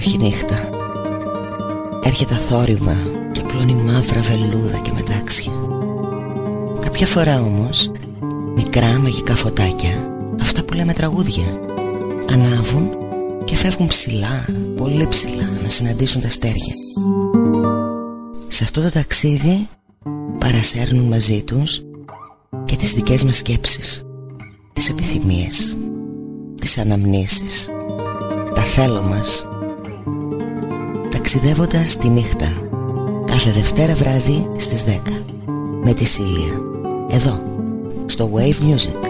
υπέροχη νύχτα. Έρχεται θόρυβα και απλώνει μαύρα βελούδα και μετάξια. Κάποια φορά όμως Μικρά μαγικά φωτάκια Αυτά που λέμε τραγούδια Ανάβουν και φεύγουν ψηλά Πολύ ψηλά να συναντήσουν τα αστέρια. Σε αυτό το ταξίδι Παρασέρνουν μαζί τους Και τις δικές μας σκέψεις Τις επιθυμίες Τις αναμνήσεις Τα θέλω μας Ταξιδεύοντας τη νύχτα. Κάθε Δευτέρα βράδυ στις 10 Με τη Σίλια. Εδώ. Στο Wave Music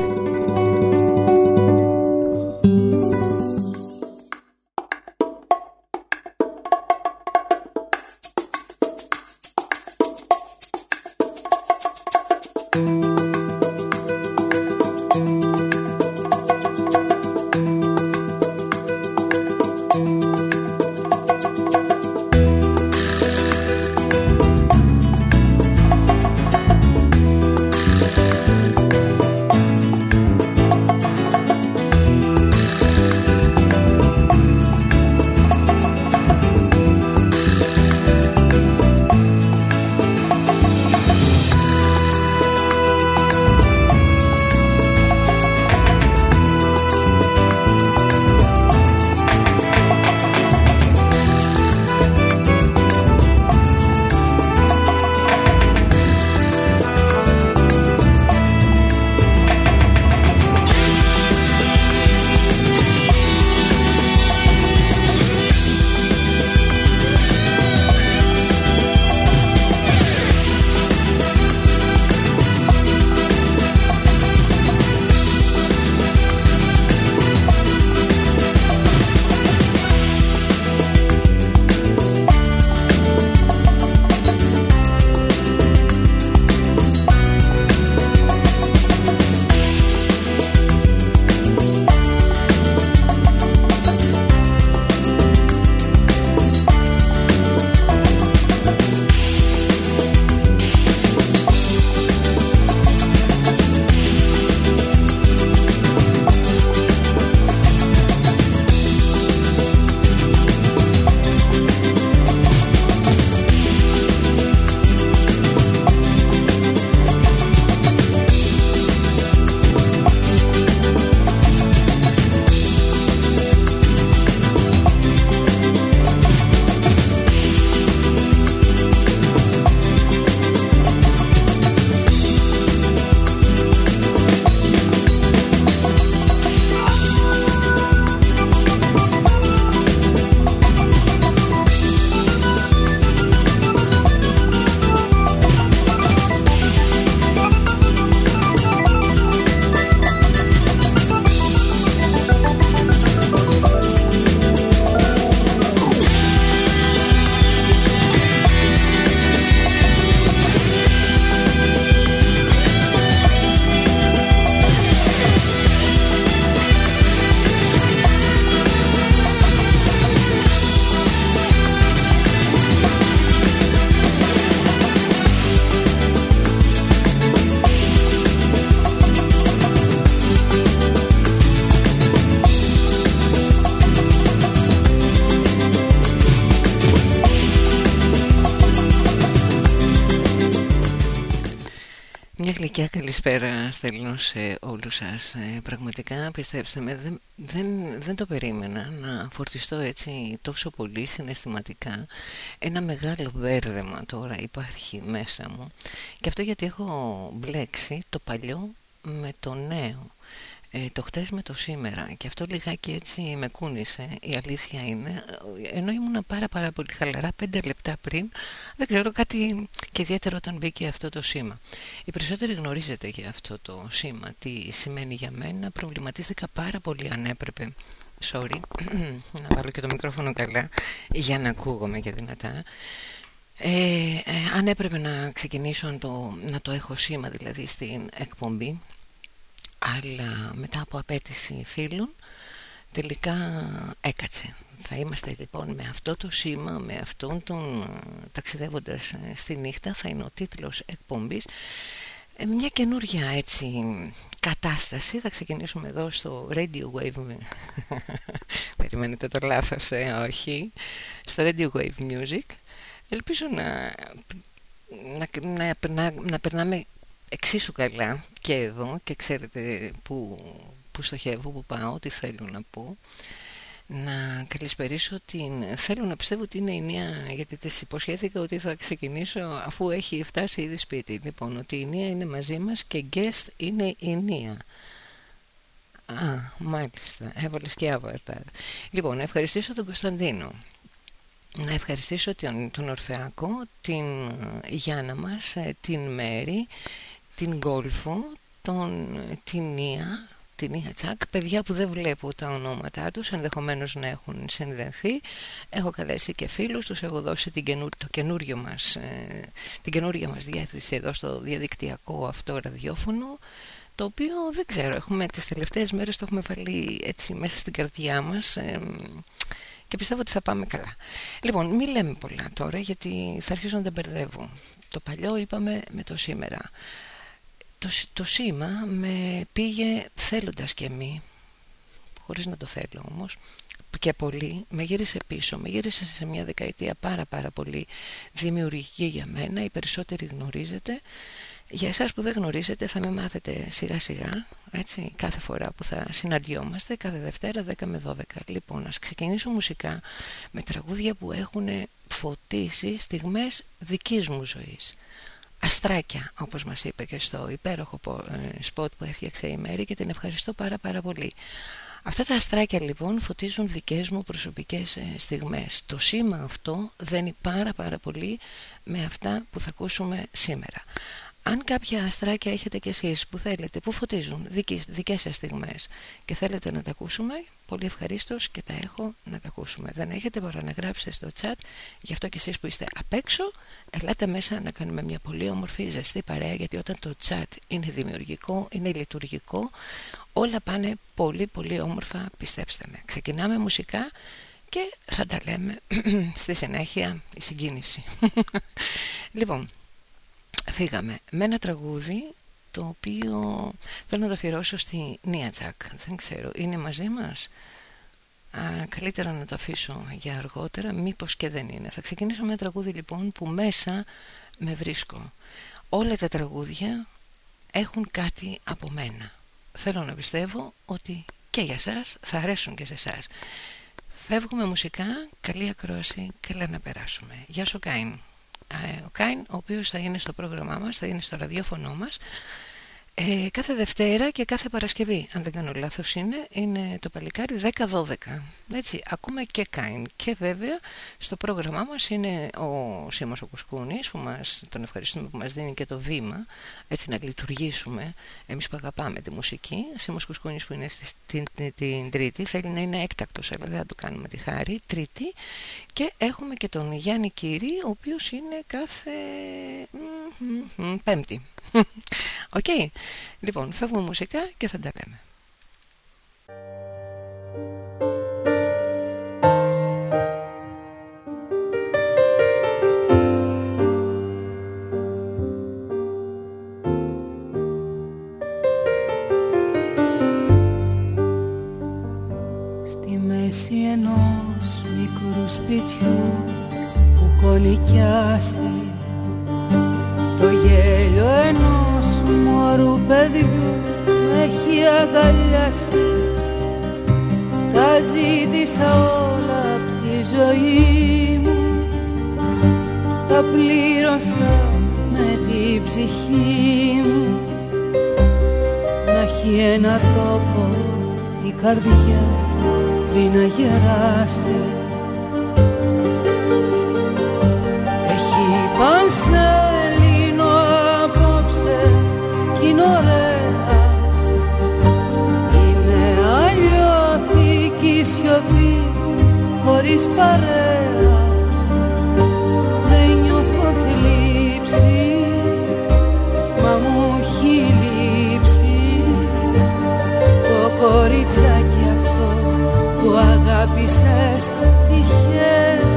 Καλησπέρα στέλνω σε όλους σας ε, Πραγματικά πιστέψτε με δεν, δεν, δεν το περίμενα να φορτιστώ έτσι τόσο πολύ συναισθηματικά Ένα μεγάλο μπέρδεμα τώρα υπάρχει μέσα μου. Και αυτό γιατί έχω μπλέξει το παλιό με το νέο ε, το χτες με το σήμερα και αυτό λιγάκι έτσι με κούνησε η αλήθεια είναι ενώ ήμουν πάρα πάρα πολύ χαλαρά πέντε λεπτά πριν δεν ξέρω κάτι και ιδιαίτερο όταν μπήκε αυτό το σήμα. Οι περισσότεροι γνωρίζετε για αυτό το σήμα τι σημαίνει για μένα προβληματίστηκα πάρα πολύ αν έπρεπε sorry να βάλω και το μικρόφωνο καλά για να ακούγομαι και δυνατά. Ε, ε, αν έπρεπε να ξεκινήσω το, να το έχω σήμα δηλαδή στην εκπομπή αλλά μετά από απέτηση φίλων τελικά έκατσε. Θα είμαστε λοιπόν με αυτό το σήμα με αυτόν τον ταξιδεύοντας στη νύχτα θα είναι ο τίτλος εκπομπής. Ε, μια καινούργια έτσι κατάσταση. Θα ξεκινήσουμε εδώ στο Radio Wave. Περιμένετε το λάθος ε, όχι. Στο Radio Wave Music. Ελπίζω να να, να, να, να περνάμε εξίσου καλά και εδώ και ξέρετε που, που στοχεύω, που πάω, τι θέλω να πω να καλησπερίσω την... Θέλω να πιστεύω ότι είναι η Νία, γιατί της υποσχέθηκα ότι θα ξεκινήσω αφού έχει φτάσει ήδη σπίτι. Λοιπόν, ότι η Νία είναι μαζί μας και guest είναι η Νία. Α, μάλιστα, έβαλες και άβαρτα. Λοιπόν, να ευχαριστήσω τον Κωνσταντίνο. Να ευχαριστήσω τον, τον Ορφεάκο, την Γιάννα μας, ε, την Μέρη, την Γκόλφο, τον, την Νία, την Νία Τσάκ, παιδιά που δεν βλέπω τα ονόματά τους, ενδεχομένως να έχουν συνδεθεί. Έχω καλέσει και φίλους, τους έχω δώσει την το καινούριο μας, ε, την καινούργια μας διάθεση εδώ στο διαδικτυακό αυτό ραδιόφωνο, το οποίο δεν ξέρω, έχουμε τις τελευταίες μέρες το έχουμε βάλει έτσι μέσα στην καρδιά μας ε, και πιστεύω ότι θα πάμε καλά. Λοιπόν, μην λέμε πολλά τώρα γιατί θα αρχίσω να τα μπερδεύω. Το παλιό είπαμε με το σήμερα το, το σήμα με πήγε θέλοντας και μη χωρίς να το θέλω όμως και πολύ με γύρισε πίσω με γύρισε σε μια δεκαετία πάρα πάρα πολύ δημιουργική για μένα οι περισσότεροι γνωρίζετε. Για εσάς που δεν γνωρίζετε θα με μάθετε σιγά σιγά έτσι, κάθε φορά που θα συναντιόμαστε κάθε Δευτέρα 10 με 12 λοιπόν ας ξεκινήσω μουσικά με τραγούδια που έχουν φωτίσει στιγμές δικής μου ζωής αστράκια όπως μας είπε και στο υπέροχο ε, σποτ που έφτιαξε η Μέρη και την ευχαριστώ πάρα πάρα πολύ. Αυτά τα αστράκια λοιπόν φωτίζουν δικές μου προσωπικές ε, στιγμές. Το σήμα αυτό δένει πάρα πάρα πολύ με αυτά που θα ακούσουμε σήμερα αν κάποια αστράκια έχετε κι εσείς που θέλετε, που φωτίζουν δικές, δικές σας στιγμές και θέλετε να τα ακούσουμε, πολύ ευχαρίστως και τα έχω να τα ακούσουμε. Δεν έχετε μπορώ να γράψετε στο chat, γι' αυτό κι εσείς που είστε απ' έξω, ελάτε μέσα να κάνουμε μια πολύ όμορφη ζεστή παρέα, γιατί όταν το chat είναι δημιουργικό, είναι λειτουργικό, όλα πάνε πολύ πολύ όμορφα, πιστέψτε με. Ξεκινάμε μουσικά και θα τα λέμε στη συνέχεια η συγκίνηση. λοιπόν, φύγαμε. Με ένα τραγούδι το οποίο θέλω να το αφιερώσω στη Νία Τσακ δεν ξέρω, είναι μαζί μας; Α, καλύτερα να το αφήσω για αργότερα μήπως και δεν είναι. Θα ξεκινήσω με ένα τραγούδι λοιπόν που μέσα με βρίσκω. Όλα τα τραγούδια έχουν κάτι από μένα. Θέλω να πιστεύω ότι και για σας θα αρέσουν και σε εσά. Φεύγουμε μουσικά, καλή ακρόαση, καλά να περάσουμε. Γεια σου Κάιν ο Κάιν, ο οποίος θα είναι στο πρόγραμμά μας, θα είναι στο ραδιόφωνο μας ε, κάθε Δευτέρα και κάθε Παρασκευή, αν δεν κάνω λάθος είναι, είναι το παλικάρι 10-12. Έτσι, ακούμε και Κάιν. Και βέβαια στο πρόγραμμά μας είναι ο Σίμος ο Κουσκούνης, που μας, τον ευχαριστούμε που μας δίνει και το βήμα, έτσι να λειτουργήσουμε, εμείς που αγαπάμε τη μουσική. Ο Σίμος Κουσκούνης που είναι στη, την, την, την, Τρίτη, θέλει να είναι έκτακτος, αλλά δεν θα του κάνουμε τη χάρη, Τρίτη. Και έχουμε και τον Γιάννη Κύρι, ο οποίος είναι κάθε Πέμπτη. OK. okay. Λοιπόν, φεύγουμε μουσικά και θα τα λέμε. Στη μέση ενός μικρού σπιτιού που έχω νοικιάσει το γέλιο ενός μωρού παιδιού με έχει αγκαλιάσει. Τα ζήτησα όλα από τη ζωή μου. Τα πλήρωσα με την ψυχή μου. Να έχει ένα τόπο η καρδιά πριν να γεράσει χωρίς παρέα. Δεν νιώθω θλίψη μα μου έχει λείψει. Το κοριτσάκι αυτό που αγάπησες είναι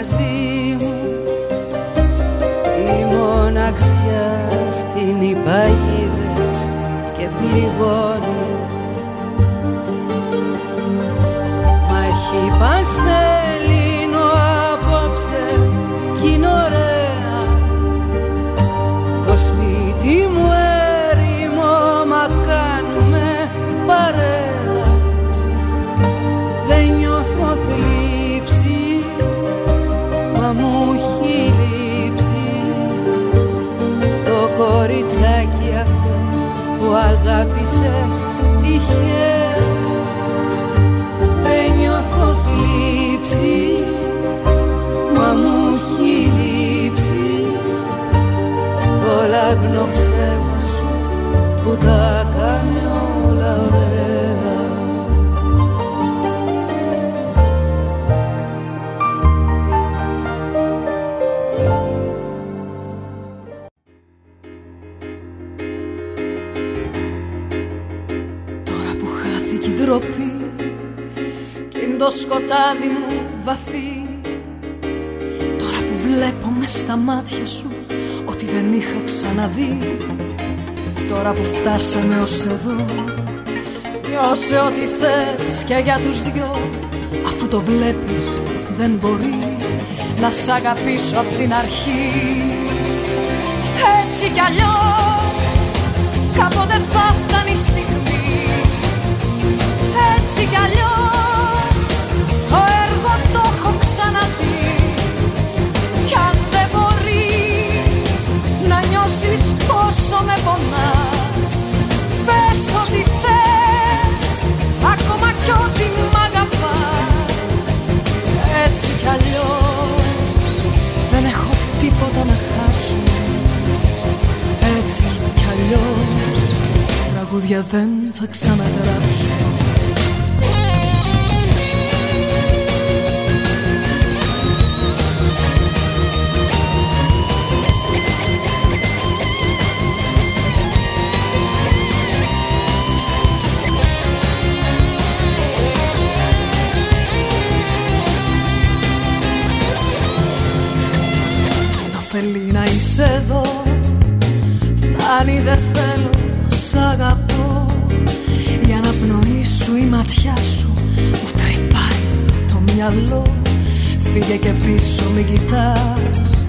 μαζί μου. Η μοναξιά στην υπαγίδες και πληγώνει το σκοτάδι μου βαθύ. Τώρα που βλέπω μες στα μάτια σου Ότι δεν είχα ξαναδεί. Τώρα που φτάσαμε ως εδώ Νιώσε ό,τι θες και για τους δυο. Αφού το βλέπεις δεν μπορεί Να σ' αγαπήσω απ' την αρχή. Έτσι κι αλλιώς Κάποτε θα φτάνει η στιγμή. Έτσι κι αλλιώς Πες ό,τι θες Ακόμα κι ό,τι μ' αγαπάς. Έτσι κι αλλιώς Δεν έχω τίποτα να χάσω. Έτσι κι αλλιώς Τραγούδια δεν θα ξαναγράψω ωφελεί να είσαι εδώ. Φτάνει δεν θέλω, σ' αγαπώ. Η αναπνοή σου, η ματιά σου Μου τρυπάει το μυαλό. Φύγε και πίσω μην κοιτάς.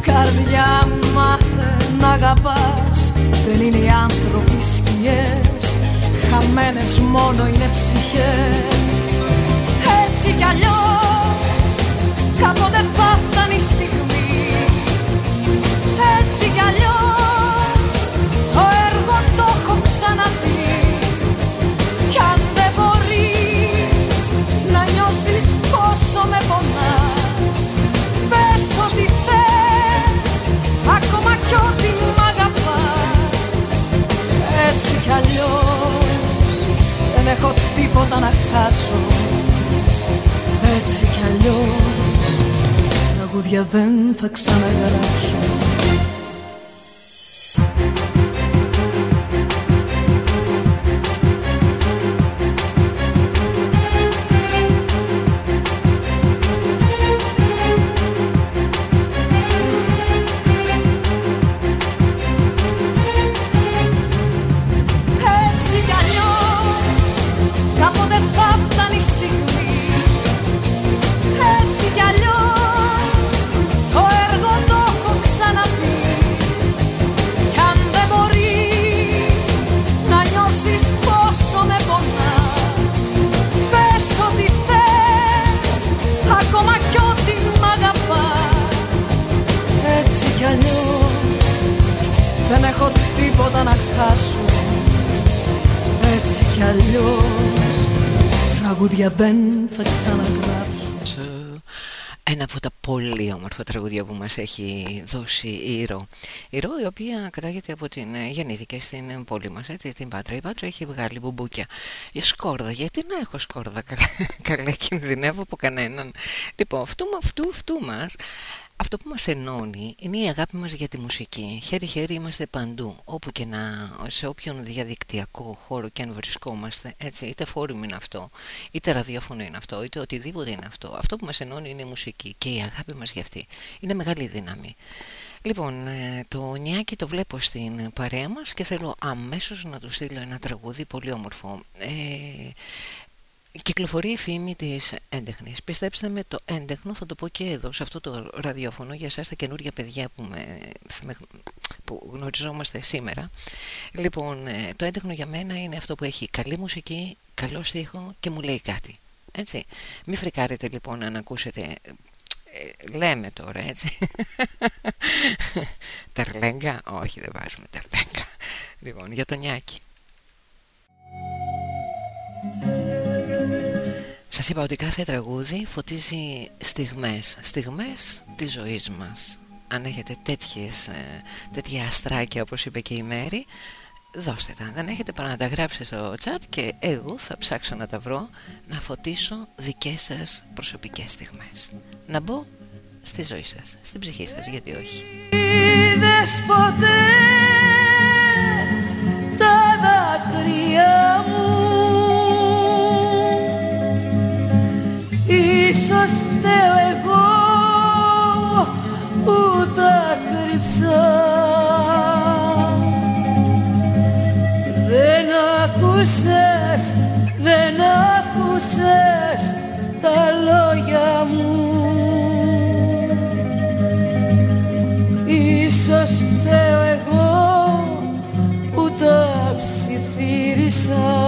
Καρδιά μου μάθε να αγαπάς. Δεν είναι οι άνθρωποι σκιές. Χαμένες μόνο είναι ψυχές. Έτσι κι αλλιώς Κάποτε θα φτάνει η στιγμή Έτσι κι αλλιώς. Το έργο το έχω ξαναδεί. Κι αν δεν μπορείς Να νιώσεις πόσο με πονάς Πες ό,τι θες Ακόμα κι ό,τι μ' αγαπάς. Έτσι κι αλλιώς Δεν έχω τίποτα να χάσω. Έτσι κι αλλιώς Τραγούδια δεν θα ξαναγράψω πολύ όμορφα τραγούδια που μας έχει δώσει η Ρο. Η Ρο η οποία κατάγεται από την ε, γεννήθηκε στην πόλη μας, έτσι, την Πάτρα. Η Πάτρα έχει βγάλει μπουμπούκια. Η σκόρδα, γιατί να έχω σκόρδα, καλά, καλά κινδυνεύω από κανέναν. Λοιπόν, αυτού, αυτού, αυτού μας αυτό που μας ενώνει είναι η αγάπη μας για τη μουσική. Χέρι-χέρι είμαστε παντού, όπου και να, σε όποιον διαδικτυακό χώρο και αν βρισκόμαστε, έτσι, είτε φόρουμ είναι αυτό, είτε ραδιόφωνο είναι αυτό, είτε οτιδήποτε είναι αυτό. Αυτό που μας ενώνει είναι η μουσική και η αγάπη μας για αυτή. Είναι μεγάλη δύναμη. Λοιπόν, ε, το νιάκι το βλέπω στην παρέα μας και θέλω αμέσως να του στείλω ένα τραγούδι πολύ όμορφο. Ε, Κυκλοφορεί η φήμη της έντεχνης. Πιστέψτε με, το έντεχνο θα το πω και εδώ, σε αυτό το ραδιόφωνο, για εσάς τα καινούργια παιδιά που, με, που γνωριζόμαστε σήμερα. Λοιπόν, ε, το έντεχνο για μένα είναι αυτό που έχει καλή μουσική, καλό στίχο και μου λέει κάτι. Έτσι. Μην φρικάρετε λοιπόν αν ακούσετε ε, λέμε τώρα έτσι Ταρλέγκα; Όχι δεν βάζουμε ταρλέγκα λοιπόν για τον Νιάκη Σας είπα ότι κάθε τραγούδι φωτίζει στιγμές, στιγμές της ζωής μας. Αν έχετε τέτοιες, ε, τέτοια αστράκια όπως είπε και η Μέρη, δώστε τα. Δεν έχετε παρά να τα γράψετε στο chat και εγώ θα ψάξω να τα βρω να φωτίσω δικές σας προσωπικές στιγμές. Να μπω στη ζωή σας, στην ψυχή σας, γιατί όχι. Είδες ποτέ τα δάκρυα; Φταίω εγώ που τα κρύψα Δεν ακούσες, δεν ακούσες τα λόγια μου. Ίσως φταίω εγώ που τα ψιθύρισα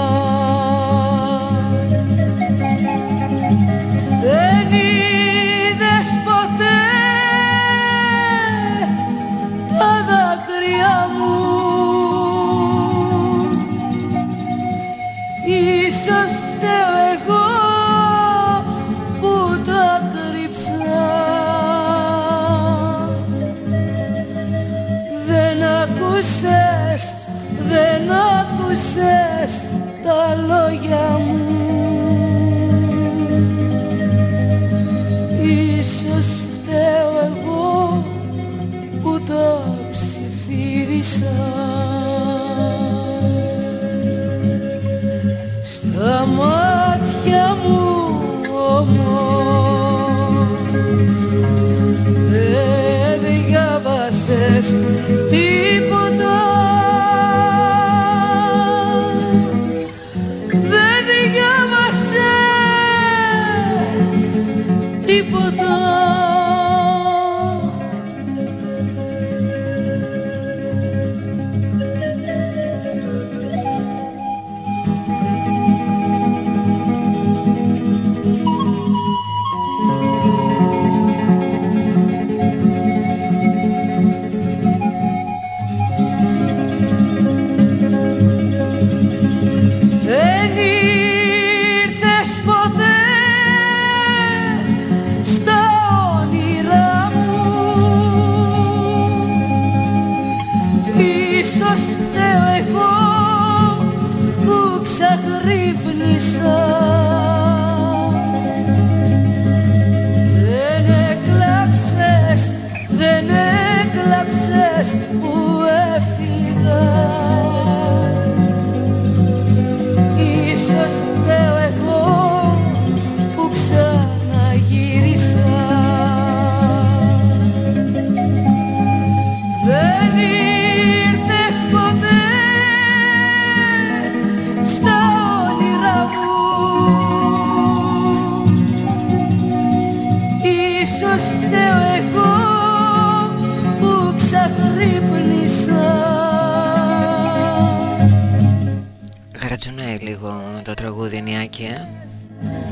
τραγούδι Νιάκη; ε.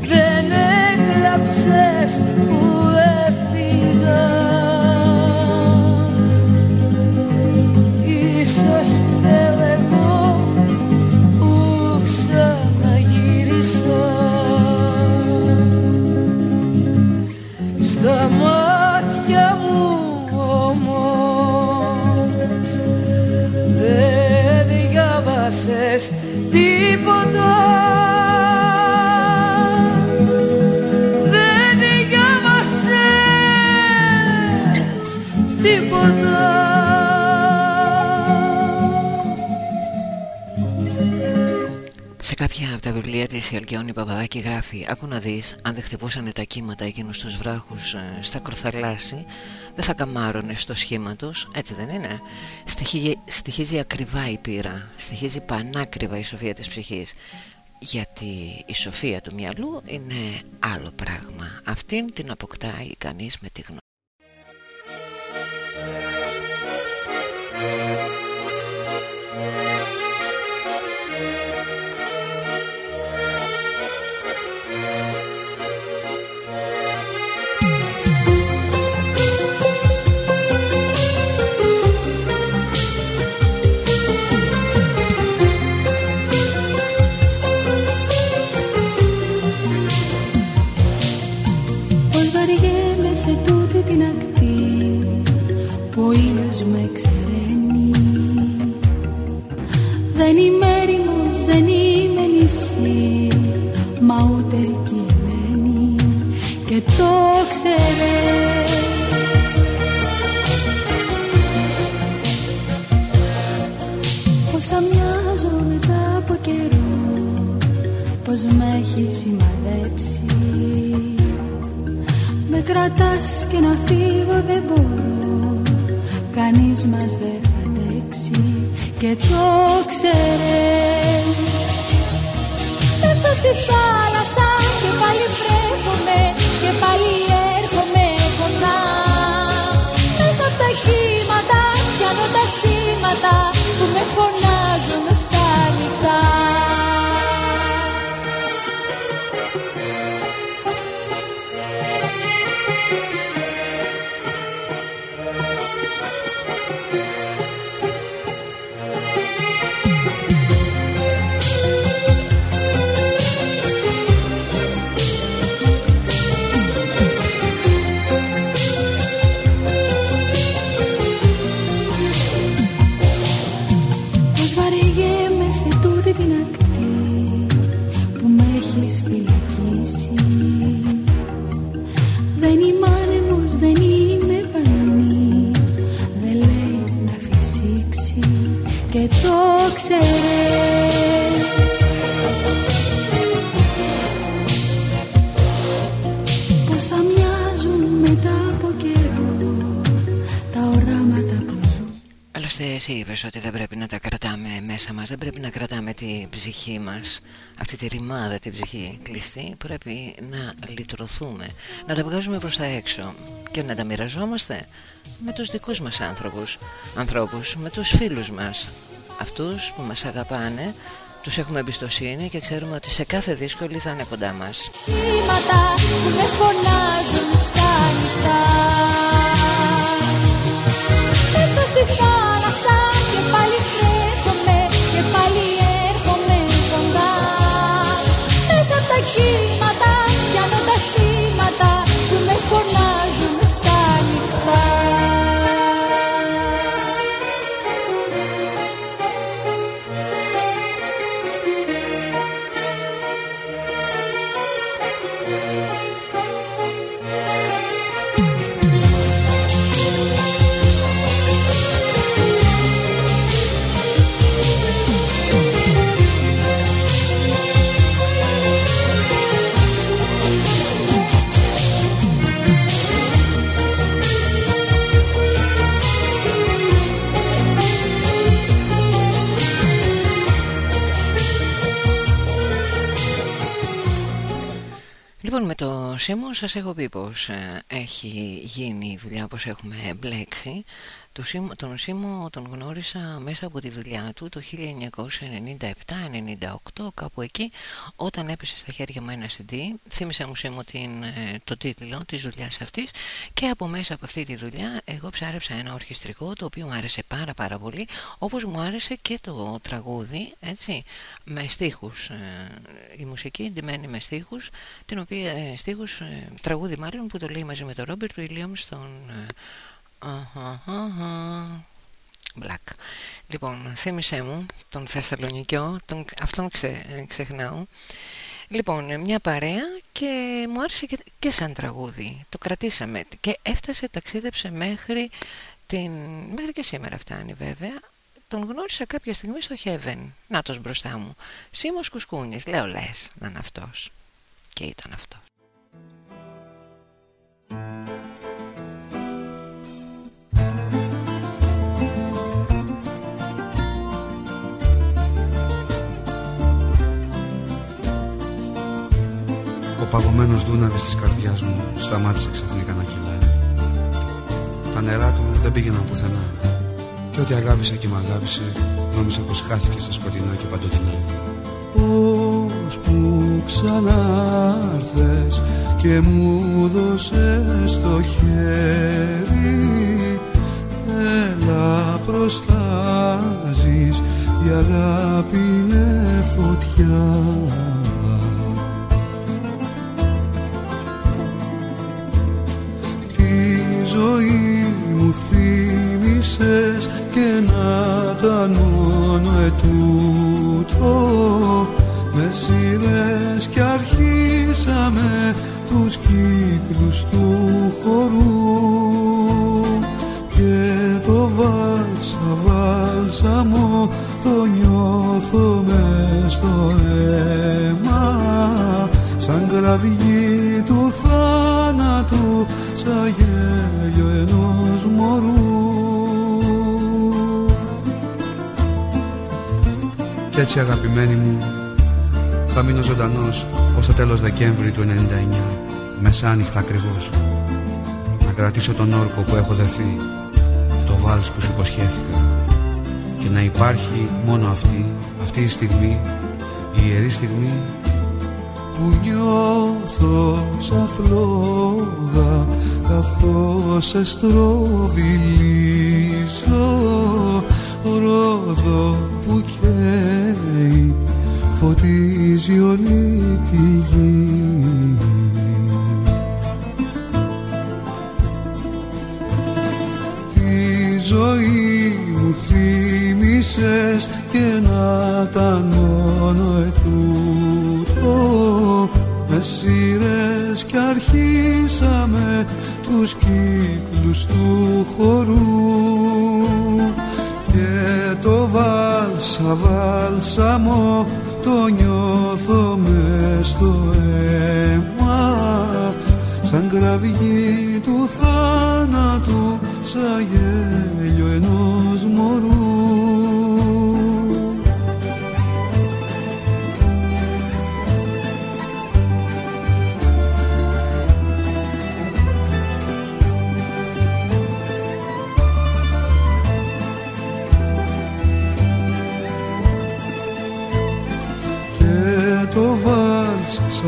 Δεν έκλαψες που έφυγα. Ίσως φταίω εγώ που ξαναγύρισα. Στα μάτια μου όμως Δεν διάβασες τίποτα. Σε κάποια από τα βιβλία της η Παπαδάκη γράφει «Άκου να δεις, αν δεν χτυπούσανε τα κύματα εκείνους τους βράχους ε, στα κορθαλάσsi, δεν θα καμάρωνε στο σχήμα τους, έτσι δεν είναι». Στοιχίζει, στοιχίζει ακριβά η πείρα, στοιχίζει πανάκριβα η σοφία της ψυχής. Γιατί η σοφία του μυαλού είναι άλλο πράγμα. Αυτήν την αποκτάει κανείς με τη γνώμη. Πως με έχει σημαδέψει; Με κρατάς και να φύγω δεν μπορώ. Κανείς μας δεν θα αντέξει και το ξέρεις. Πέφτω στη θάλασσα και πάλι βρέχομαι Και πάλι έρχομαι κοντά. Μέσα από τα κύματα πιάνω τα σήματα Που με φωνάζουν στα νυχτά εσύ είπες ότι δεν πρέπει να τα κρατάμε μέσα μας Δεν πρέπει να κρατάμε την ψυχή μας Αυτή τη ρημάδα την ψυχή κλειστή. Πρέπει να λυτρωθούμε Να τα βγάζουμε προς τα έξω Και να τα μοιραζόμαστε με τους δικούς μας άνθρωπους Ανθρώπους, με τους φίλους μας Αυτούς που μας αγαπάνε τους έχουμε εμπιστοσύνη και ξέρουμε ότι σε κάθε δύσκολη θα είναι κοντά μας. που με φωνάζουν στα νυχτά στη θάλασσα και πάλι τρέχομαι και πάλι έρχομαι κοντά Μέσα από τα κύματα Λοιπόν με το Σίμω σας έχω πει πως ε, έχει γίνει η δουλειά πως έχουμε μπλέξει τον Σίμω τον γνώρισα μέσα από τη δουλειά του το 1997-98 κάπου εκεί όταν έπεσε στα χέρια μου ένα CD θύμισα μου Σίμω την, ε, το τίτλο της δουλειάς αυτής και από μέσα από αυτή τη δουλειά εγώ ψάρεψα ένα ορχιστρικό το οποίο μου άρεσε πάρα πάρα πολύ όπως μου άρεσε και το τραγούδι έτσι με στίχους ε, η μουσική εντυμένη με στίχους την οποία ε, στίχους τραγούδι μάλλον που το λέει μαζί με τον Ρόμπερτ Βιλίαμ στον Black. Λοιπόν, θύμισέ μου τον Θεσσαλονικιό, τον, αυτόν ξε, ξεχνάω. Λοιπόν, μια παρέα και μου άρεσε και, σαν τραγούδι. Το κρατήσαμε και έφτασε, ταξίδεψε μέχρι την... μέχρι και σήμερα φτάνει βέβαια τον γνώρισα κάποια στιγμή στο Heaven. Να τος μπροστά μου. Σίμος Κουσκούνης. Λέω λες να είναι αυτός. Και ήταν αυτός. Παγωμένος δούναβης της καρδιάς μου σταμάτησε ξαφνικά να κυλάει. Τα νερά του δεν πήγαιναν πουθενά. Και ό,τι αγάπησα και μ' αγάπησε, νόμιζα πως χάθηκε στα σκοτεινά και παντοτινά. Πώς που ξανάρθες και μου δώσες το χέρι Έλα προστάζεις, η αγάπη είναι φωτιά ζωή μου θύμισες και να τα μόνο ετούτο. Με σειρές κι αρχίσαμε τους κύκλους του χορού. Και το βάλσα βάλσαμο το νιώθω μες στο αίμα σαν κραυγή του θάνατου σαν γέλιο ενός μωρού. Κι έτσι αγαπημένη μου θα μείνω ζωντανός ως το τέλος Δεκέμβρη του 99 μεσάνυχτα ακριβώς. Να κρατήσω τον όρκο που έχω δεθεί το βάλς που σου υποσχέθηκα και να υπάρχει μόνο αυτή αυτή η στιγμή η ιερή στιγμή που νιώθω σαν φλόγα καθώς εστροβιλίζω ρόδο που καίει φωτίζει όλη τη γη. Τη ζωή μου θύμισες και να τα μόνο ετούτο με σειρές κι αρχίσαμε τους κύκλους του χορού. Και το βάλσα βάλσαμο το νιώθω μες στο αίμα. Σαν κραυγή του θάνατου σαν γέλιο ενός μωρού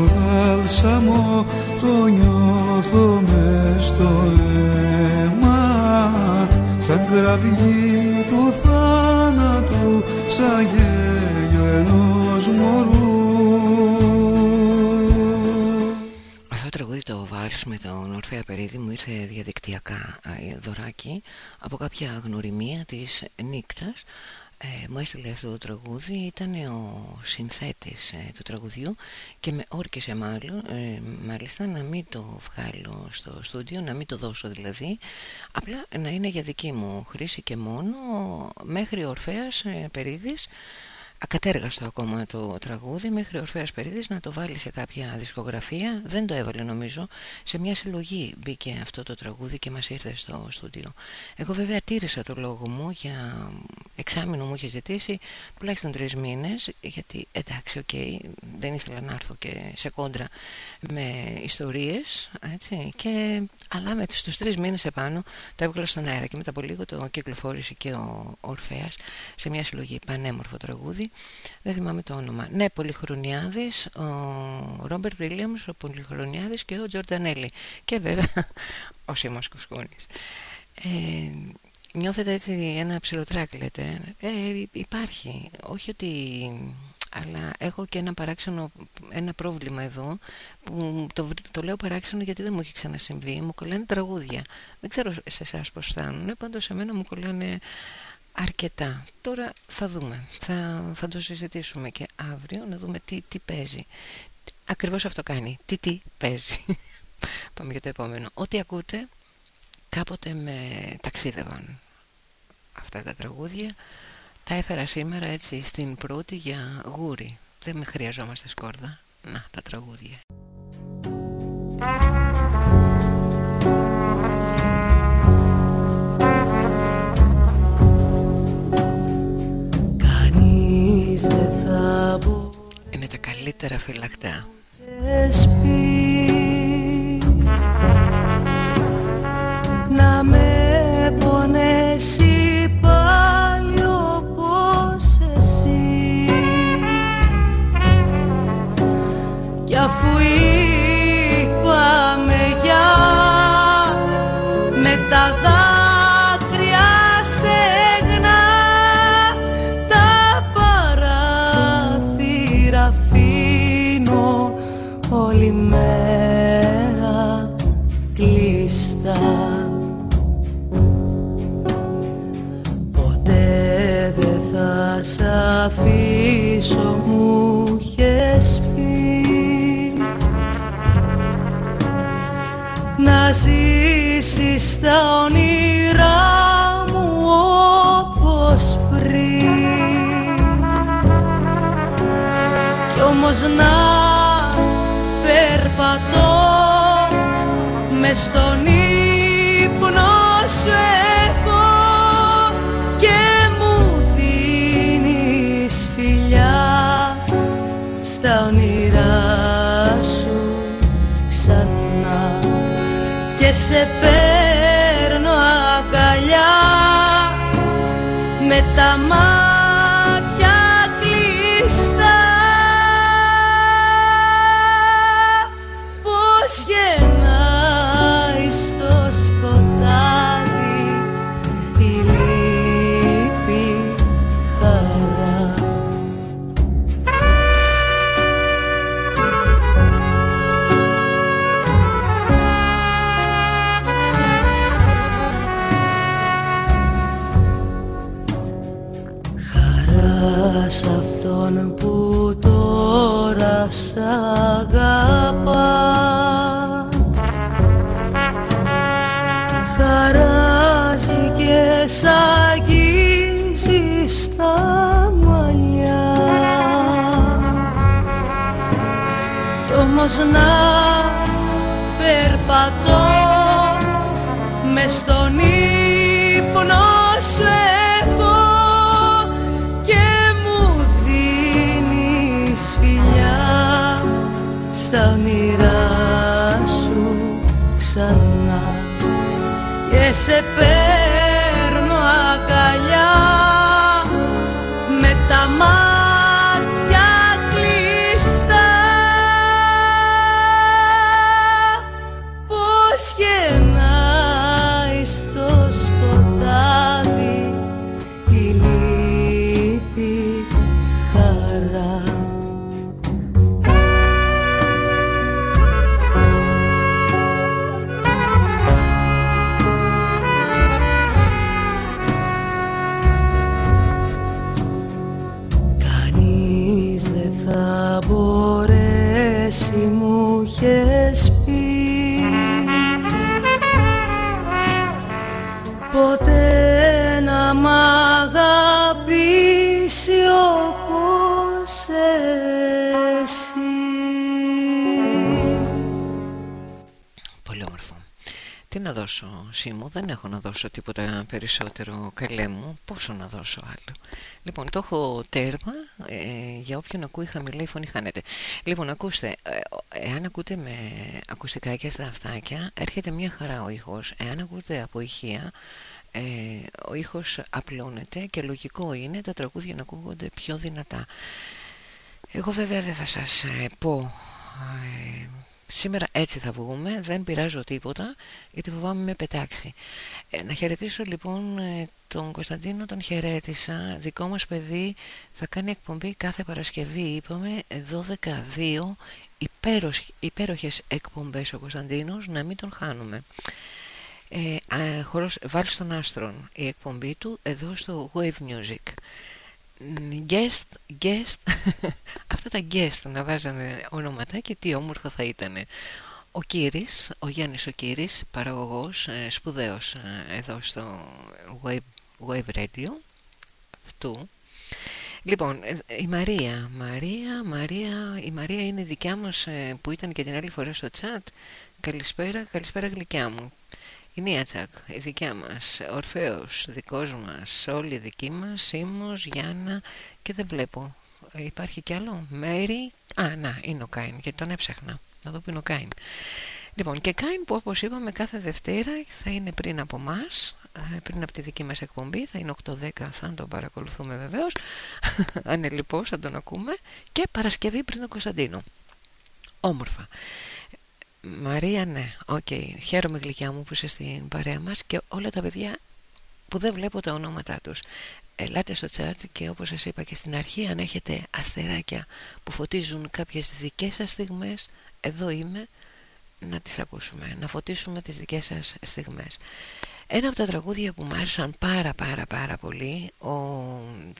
βάλς στο βάλσαμο το νιώθω μες στο αίμα. Σαν κραυγή του θάνατου σαν γέλιο ενός μωρού. Αυτό το τραγούδι το βάλς με τον Ορφέα Περίδη μου ήρθε διαδικτυακά δωράκι από κάποια γνωριμία της νύκτας ε, μου έστειλε αυτό το τραγούδι ήταν ο συνθέτης ε, του τραγουδιού και με όρκησε μάλλον, ε, μάλιστα να μην το βγάλω στο στούντιο να μην το δώσω δηλαδή απλά να είναι για δική μου χρήση και μόνο μέχρι ο Ορφέας ε, Περίδης ακατέργαστο ακόμα το τραγούδι μέχρι ο Ορφέας Περίδης να το βάλει σε κάποια δισκογραφία. Δεν το έβαλε νομίζω. Σε μια συλλογή μπήκε αυτό το τραγούδι και μας ήρθε στο στούντιο. Εγώ βέβαια τήρησα το λόγο μου για εξάμεινο μου είχε ζητήσει τουλάχιστον τρεις μήνες γιατί εντάξει οκ δεν ήθελα να έρθω και σε κόντρα με ιστορίες έτσι, και, αλλά με τους τρεις μήνες επάνω το έβγαλα στον αέρα και μετά από λίγο το κυκλοφόρησε και ο Ορφέας σε μια συλλογή πανέμορφο τραγούδι δεν θυμάμαι το όνομα. Ναι Πολυχρονιάδης ο Ρόμπερτ Βίλιαμς ο Πολυχρονιάδης και ο Τζορτανέλη και βέβαια ο Σίμος Κουσκούνης. Ε, νιώθετε έτσι ένα ψιλοτράκ λέτε. Ε, υπάρχει. Όχι ότι αλλά έχω και ένα παράξενο ένα πρόβλημα εδώ που το, το λέω παράξενο γιατί δεν μου έχει ξανασυμβεί. Μου κολλάνε τραγούδια. Δεν ξέρω σε εσάς πως φτάνουν πάντως σε μένα μου κολλάνε αρκετά. Τώρα θα δούμε, θα, θα το συζητήσουμε και αύριο να δούμε τι, τι παίζει. Ακριβώς αυτό κάνει, τι τι παίζει. Πάμε για το επόμενο. Ό,τι ακούτε κάποτε με ταξίδευαν αυτά τα τραγούδια Τα έφερα σήμερα έτσι στην πρώτη για γούρι. Δεν με χρειαζόμαστε σκόρδα. Να, τα τραγούδια. Καλύτερα φυλακτά. να με πονέσει αφήσω μου είχες πει. Να ζήσεις τα όνειρά μου όπως πριν. Κι όμως να περπατώ μες στον Κι όμως να περπατώ μες στον ύπνο σου έχω και μου δίνεις φιλιά στα όνειρά σου ξανά. Και σε παίρνω δώσω, Σίμου, δεν έχω να δώσω τίποτα περισσότερο καλέ μου. Πόσο να δώσω άλλο. Λοιπόν, το έχω τέρμα. Ε, για όποιον ακούει χαμηλή φωνή χάνεται. Λοιπόν, ακούστε, ε, εάν ακούτε με ακουστικάκια στα αυτάκια, έρχεται μια χαρά ο ήχος. Εάν ακούτε από ηχεία, ε, ο ήχος απλώνεται και λογικό είναι τα τραγούδια να ακούγονται πιο δυνατά. Εγώ βέβαια δεν θα σας ε, πω ε, Σήμερα έτσι θα βγούμε, δεν πειράζω τίποτα γιατί φοβάμαι με πετάξει. Ε, να χαιρετήσω λοιπόν ε, τον Κωνσταντίνο, τον χαιρέτησα. Δικό μας παιδί θα κάνει εκπομπή κάθε Παρασκευή, είπαμε 12-2 υπέροχες, υπέροχες εκπομπές ο Κωνσταντίνος, να μην τον χάνουμε. Ε, α, χώρος, βάλει στον άστρον η εκπομπή του εδώ στο Wave Music guest, guest αυτά τα guest να βάζανε ονοματάκι τι όμορφο θα ήταν ο Κύρις, ο Γιάννης ο Κύρις παραγωγός, σπουδαίος εδώ στο Wave, Wave Radio αυτού Λοιπόν, ε, η Μαρία, Μαρία, Μαρία, η Μαρία είναι δικιά μας ε, που ήταν και την άλλη φορά στο chat. Καλησπέρα, καλησπέρα γλυκιά μου. Η Νία Τσακ, η δικιά μας, Ορφέος, δικός μας, όλοι οι δικοί μας, Σίμος, Γιάννα και δεν βλέπω. Ε, υπάρχει κι άλλο, Μέρι, α, να, είναι ο Κάιν, γιατί τον έψαχνα, να δω που είναι ο Κάιν. Λοιπόν, και Κάιν που όπως είπαμε κάθε Δευτέρα θα είναι πριν από εμά, πριν από τη δική μας εκπομπή, θα είναι 8-10, θα τον παρακολουθούμε βεβαίως, αν είναι λοιπόν θα τον ακούμε, και Παρασκευή πριν τον Κωνσταντίνο. Όμορφα. Μαρία, ναι, OK. Okay. Χαίρομαι γλυκιά μου που είσαι στην παρέα μας και όλα τα παιδιά που δεν βλέπω τα ονόματά τους. Ελάτε στο chat και όπως σας είπα και στην αρχή αν έχετε αστεράκια που φωτίζουν κάποιες δικές σας στιγμές εδώ είμαι να τις ακούσουμε, να φωτίσουμε τις δικές σας στιγμές. Ένα από τα τραγούδια που μου άρεσαν πάρα πάρα πάρα πολύ ο,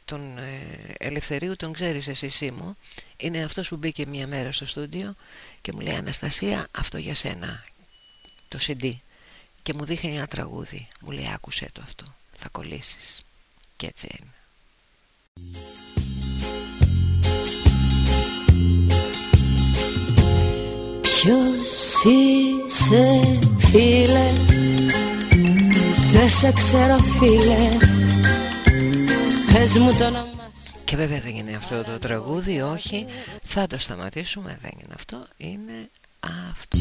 τον ε, Ελευθερίου τον ξέρεις εσύ Σίμω είναι αυτός που μπήκε μια μέρα στο στούντιο και μου λέει Αναστασία αυτό για σένα το CD και μου δείχνει ένα τραγούδι. Μου λέει άκουσέ το αυτό θα κολλήσεις και έτσι είναι Ποιος είσαι φίλε; Δεν σε ξέρω φίλε Πες μου το όνομα και βέβαια δεν είναι αυτό το τραγούδι, όχι. Θα το σταματήσουμε, δεν είναι αυτό. Είναι αυτό.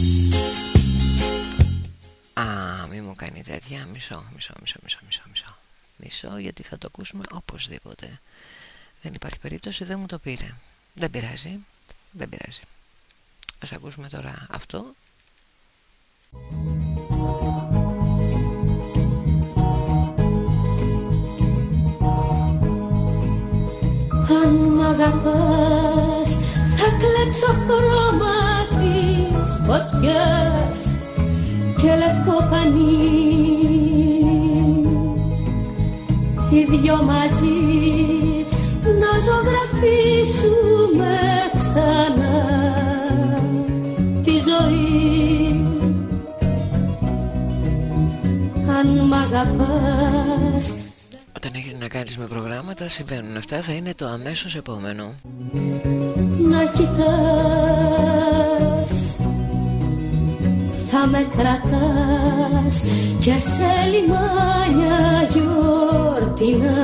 Α, μη μου κάνει τέτοια. Μισό, μισό, μισό, μισό, μισό, μισό. Μισό, γιατί θα το ακούσουμε οπωσδήποτε. Δεν υπάρχει περίπτωση, δεν μου το πήρε. Δεν πειράζει, δεν πειράζει. Ας ακούσουμε τώρα αυτό. Αγαπάς θα κλέψω χρώμα της φωτιάς και λευκό πανί. Οι δυο μαζί να ζωγραφίσουμε ξανά τη ζωή. Αν μ' αγαπάς όταν έχεις να κάνεις με προγράμματα συμβαίνουν αυτά θα είναι το αμέσως επόμενο. Να κοιτάς Θα με κρατάς Και σε λιμάνια γιορτινά.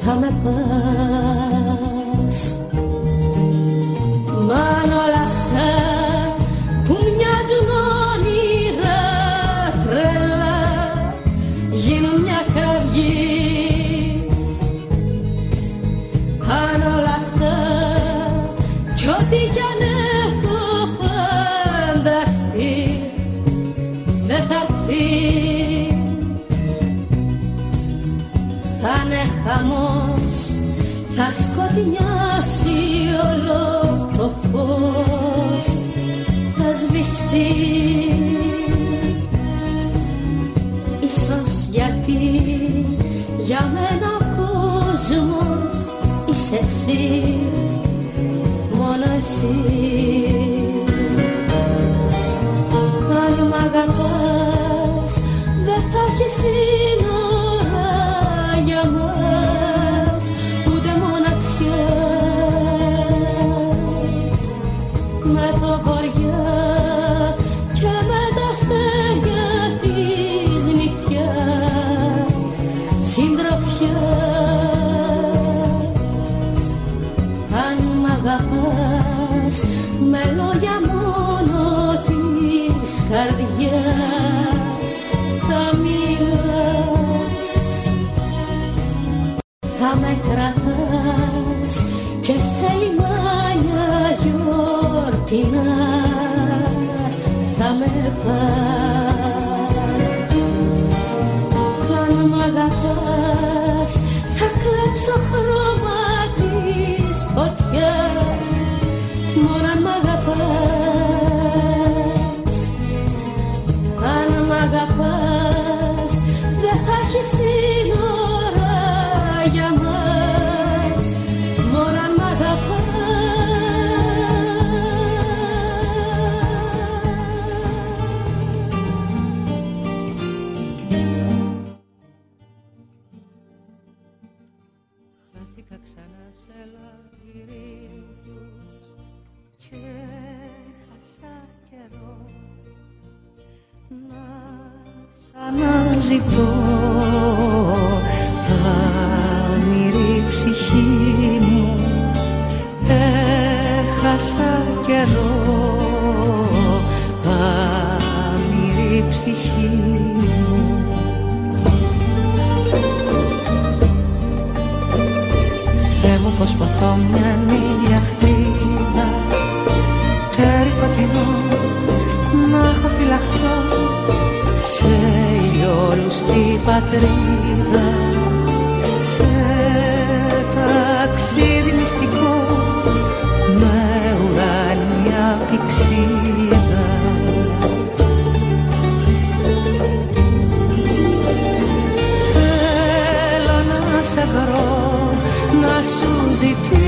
Θα με πας. Μ' όλα αυτά χαμός. Θα σκοτεινιάσει όλο το φως. Θα σβηστεί. Ίσως γιατί για μένα ο κόσμος είσαι εσύ μόνο εσύ. Αν μ' αγαπάς δεν θα έχεις καρδιάς θα μιλάς θα με κρατάς και σε λιμάνια γιορτινά. Θα με πας. Κι αν μ' αγαπάς θα κλέψω χρόνο. Ψυχή μου. Έχασα καιρό. Άμυρη ψυχή μου. Θεέ μου πως ποθώ μια νύχια χτίδα. Τέρι φωτεινό να έχω φυλαχτώ σε ηλιόλους την πατρίδα. Σε ταξίδι μυστικό με ουράνια πηξίδα. Θέλω να σε βρω, να σου ζητήσω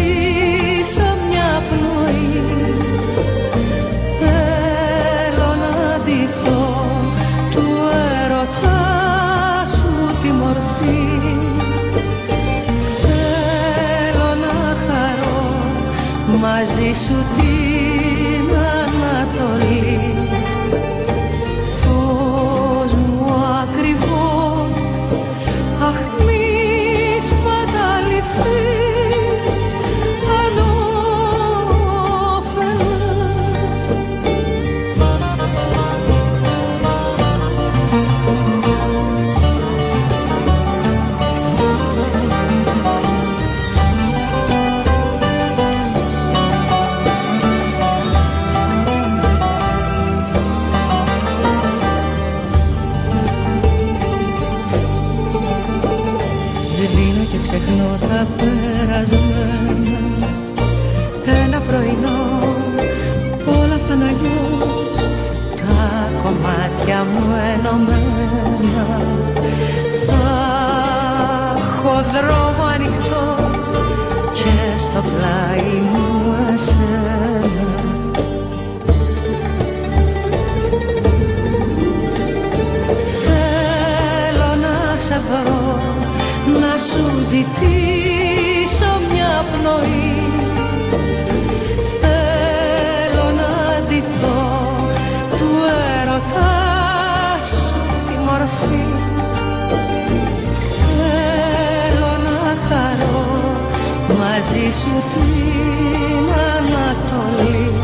Και στο πλάι μου εσένα Θέλω να σε βρω, να σου ζητήσω σου την Ανατολή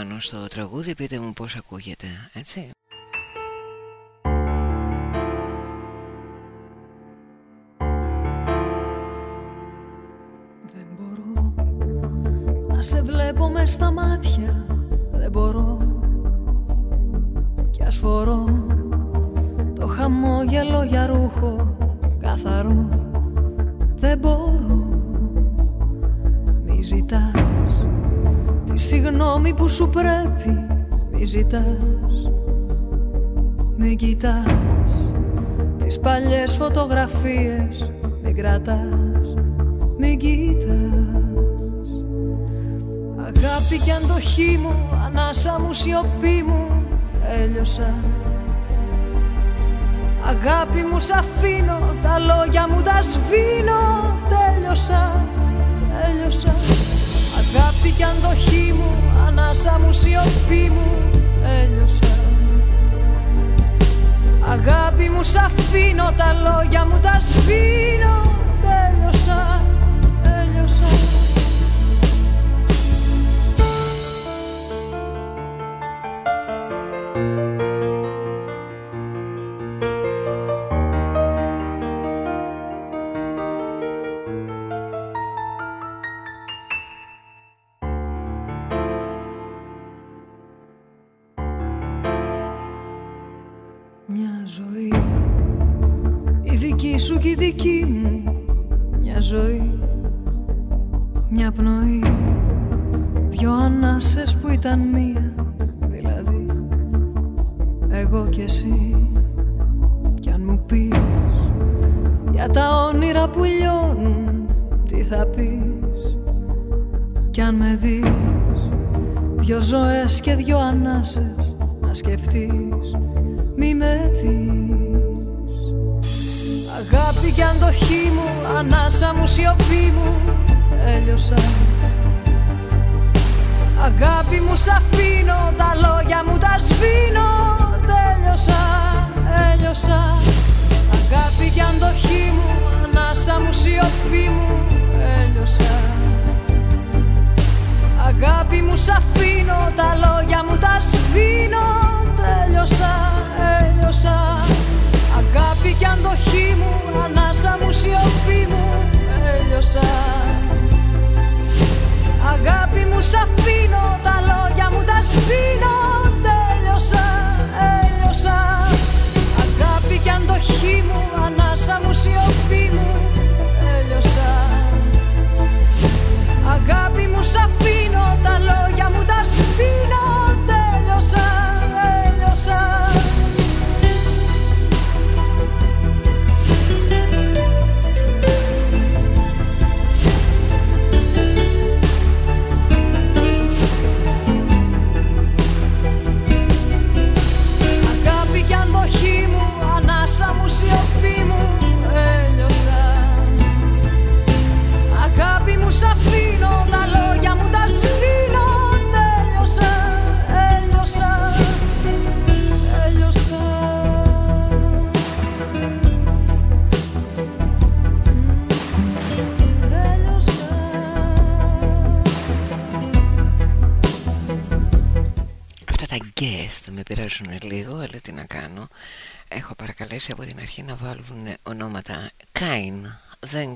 μιλήσω επάνω στο τραγούδι, πείτε μου πώς ακούγεται, έτσι. Σιωπή μου Έλειωσα. Αγάπη μου σ' αφήνω, τα λόγια μου τα σβήνω Τέλειωσα, τέλειωσα Αγάπη κι αντοχή μου, ανάσα μου, σιωπή μου Έλειωσα. Αγάπη μου σ' αφήνω, τα λόγια μου τα σβήνω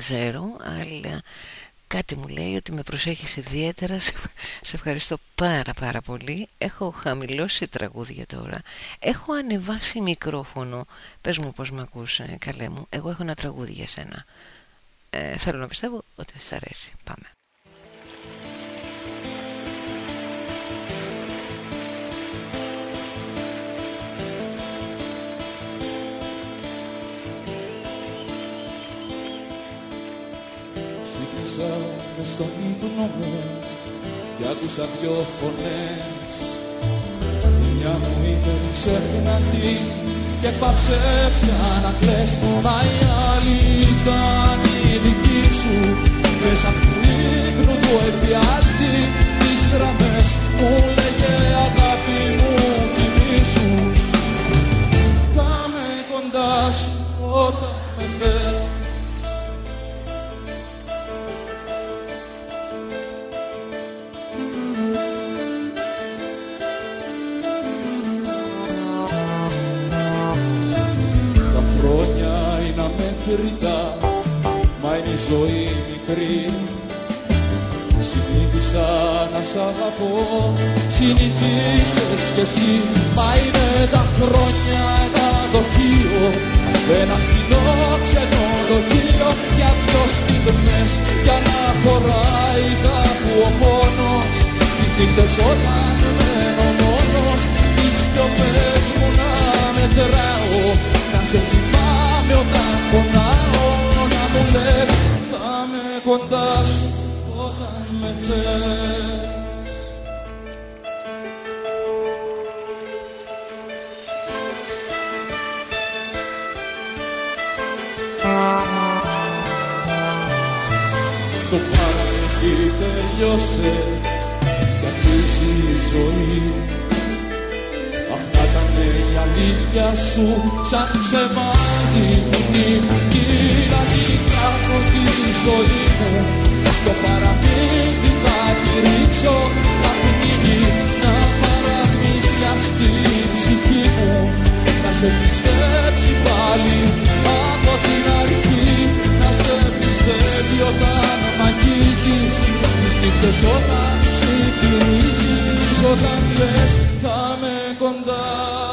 ξέρω αλλά κάτι μου λέει ότι με προσέχεις ιδιαίτερα. Σε, ευχαριστώ πάρα πάρα πολύ. Έχω χαμηλώσει τραγούδια τώρα. Έχω ανεβάσει μικρόφωνο. Πες μου πως με ακούς ε, καλέ μου. Εγώ έχω ένα τραγούδι για σένα. Ε, θέλω να πιστεύω ότι σας αρέσει. Πάμε Ξύπνησα μες στον ύπνο μου και άκουσα δυο φωνές. Μια μου είπε ξεχναντή και πάψε πια να κλαις Μα η άλλη ήταν η δική σου μέσα από του ύπνου του εφιάλτη τις γραμμές μου λέγε αγάπη μου κοιμήσου Θα με κοντά σου όταν με θέλεις ρητά Μα είναι η ζωή μικρή. Συνήθισα να σ' αγαπώ Συνηθίσες κι εσύ. Μα είναι τα χρόνια ένα δοχείο Ένα φθηνό ξενοδοχείο. Για δυο στιγμές Για να χωράει κάπου ο πόνος Τις νύχτες όταν μένω μόνος Τις σιωπές μου να μετράω. Να σε θυμάμαι όταν πονάω να μου λες θα με κοντάς σου όταν με θες Το παραμύθι τελειώσε κι αρχίζει η ζωή. Αλήθεια σου σαν ψεμάδι μουνή Κι είναι αλήθεια από τη ζωή μου. Στο παραμύθι θα τη ρίξω. Θα πνίγει να παραμύθια στη ψυχή μου. Να σε πιστέψει πάλι από την αρχή. Να σε πιστεύει όταν μ' αγγίζεις τις νύχτες όταν ψιθυρίζεις όταν λες θα με κοντά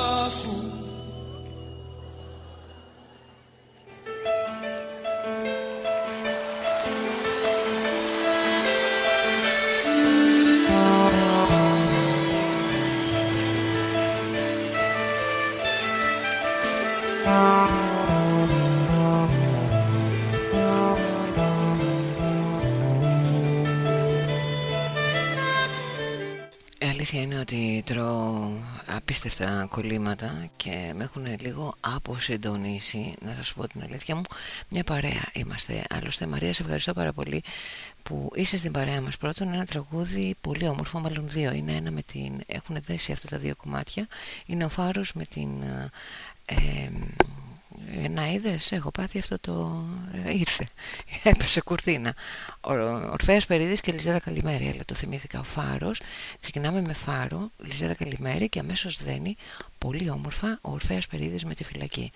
απίστευτα κολλήματα και με έχουν λίγο αποσυντονίσει να σας πω την αλήθεια μου. Μια παρέα είμαστε. Άλλωστε Μαρία σε ευχαριστώ πάρα πολύ που είσαι στην παρέα μας. Πρώτον ένα τραγούδι πολύ όμορφο μάλλον δύο. Είναι ένα με την έχουν δέσει αυτά τα δύο κομμάτια. Είναι ο Φάρος με την ε, ε, να είδες, έχω πάθει αυτό το. Ε, ήρθε. Έπεσε κουρτίνα. Ο Ορφαία Περίδης και Λιζέδα Καλημέρη. Αλλά το θυμήθηκα. Ο Φάρος. Ξεκινάμε με Φάρο, Λιζέδα Καλημέρη και αμέσως δένει πολύ όμορφα ο Ορφαία Περίδης με τη φυλακή.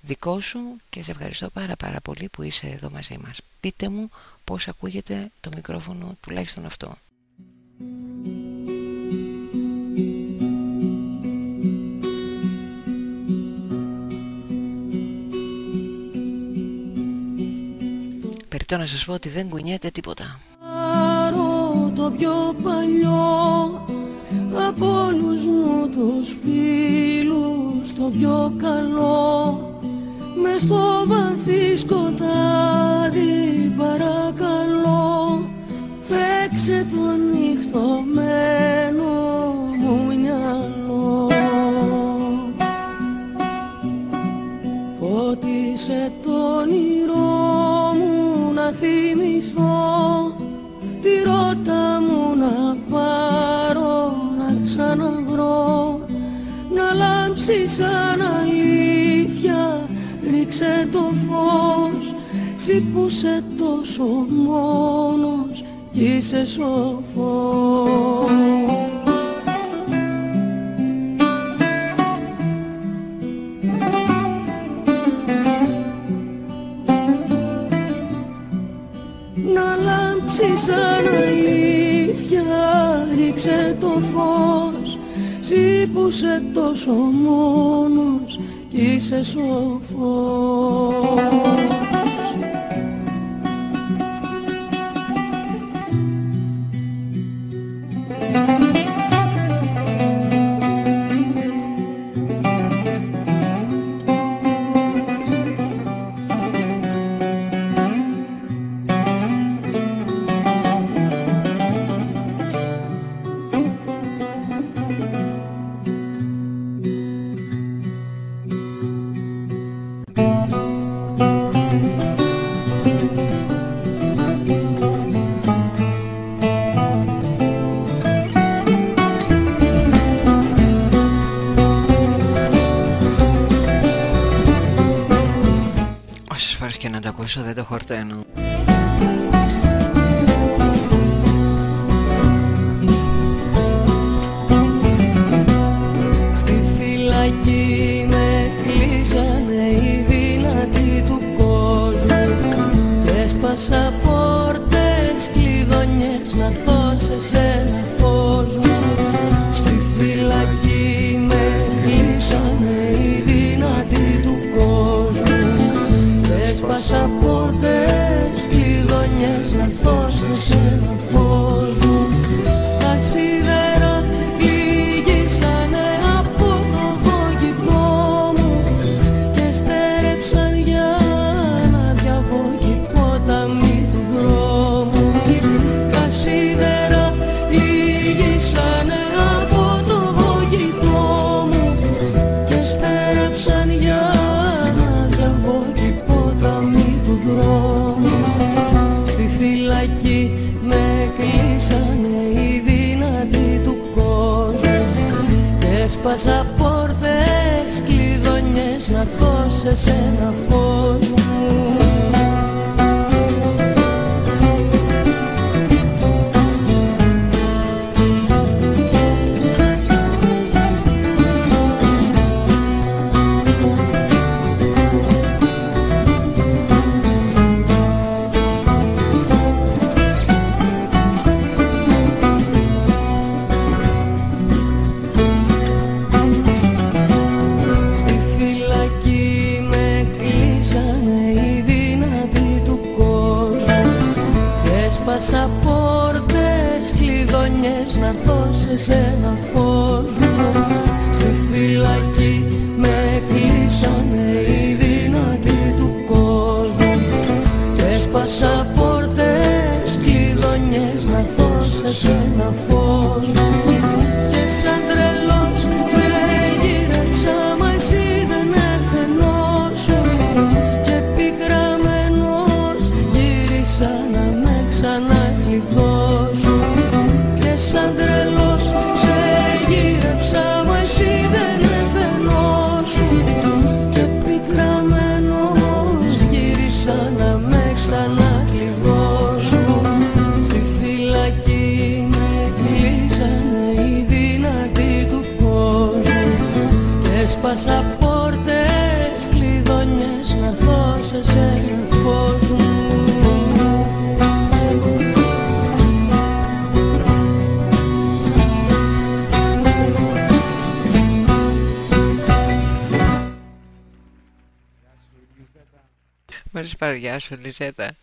Δικό σου και σε ευχαριστώ πάρα πάρα πολύ που είσαι εδώ μαζί μας. Πείτε μου πώς ακούγεται το μικρόφωνο τουλάχιστον αυτό. Περιτώ να σας πω ότι δεν κουνιέται τίποτα. Πάρω το πιο παλιό από όλους μου τους φίλους το πιο καλό με στο βαθύ σκοτάδι παρακαλώ παίξε το νυχτωμένο μου μυαλό φώτισε το όνειρό μου να θυμηθώ τη ρότα μου να πάρω να ξαναβρω να λάμψει σαν αλήθεια ρίξε το φως Συ που σε τόσο μόνος κι είσαι σοφός λάμψει σαν αλήθεια ρίξε το φως. Συ που σε τόσο μόνος είσαι σοφός όσο Γεια σου Λιζέτα.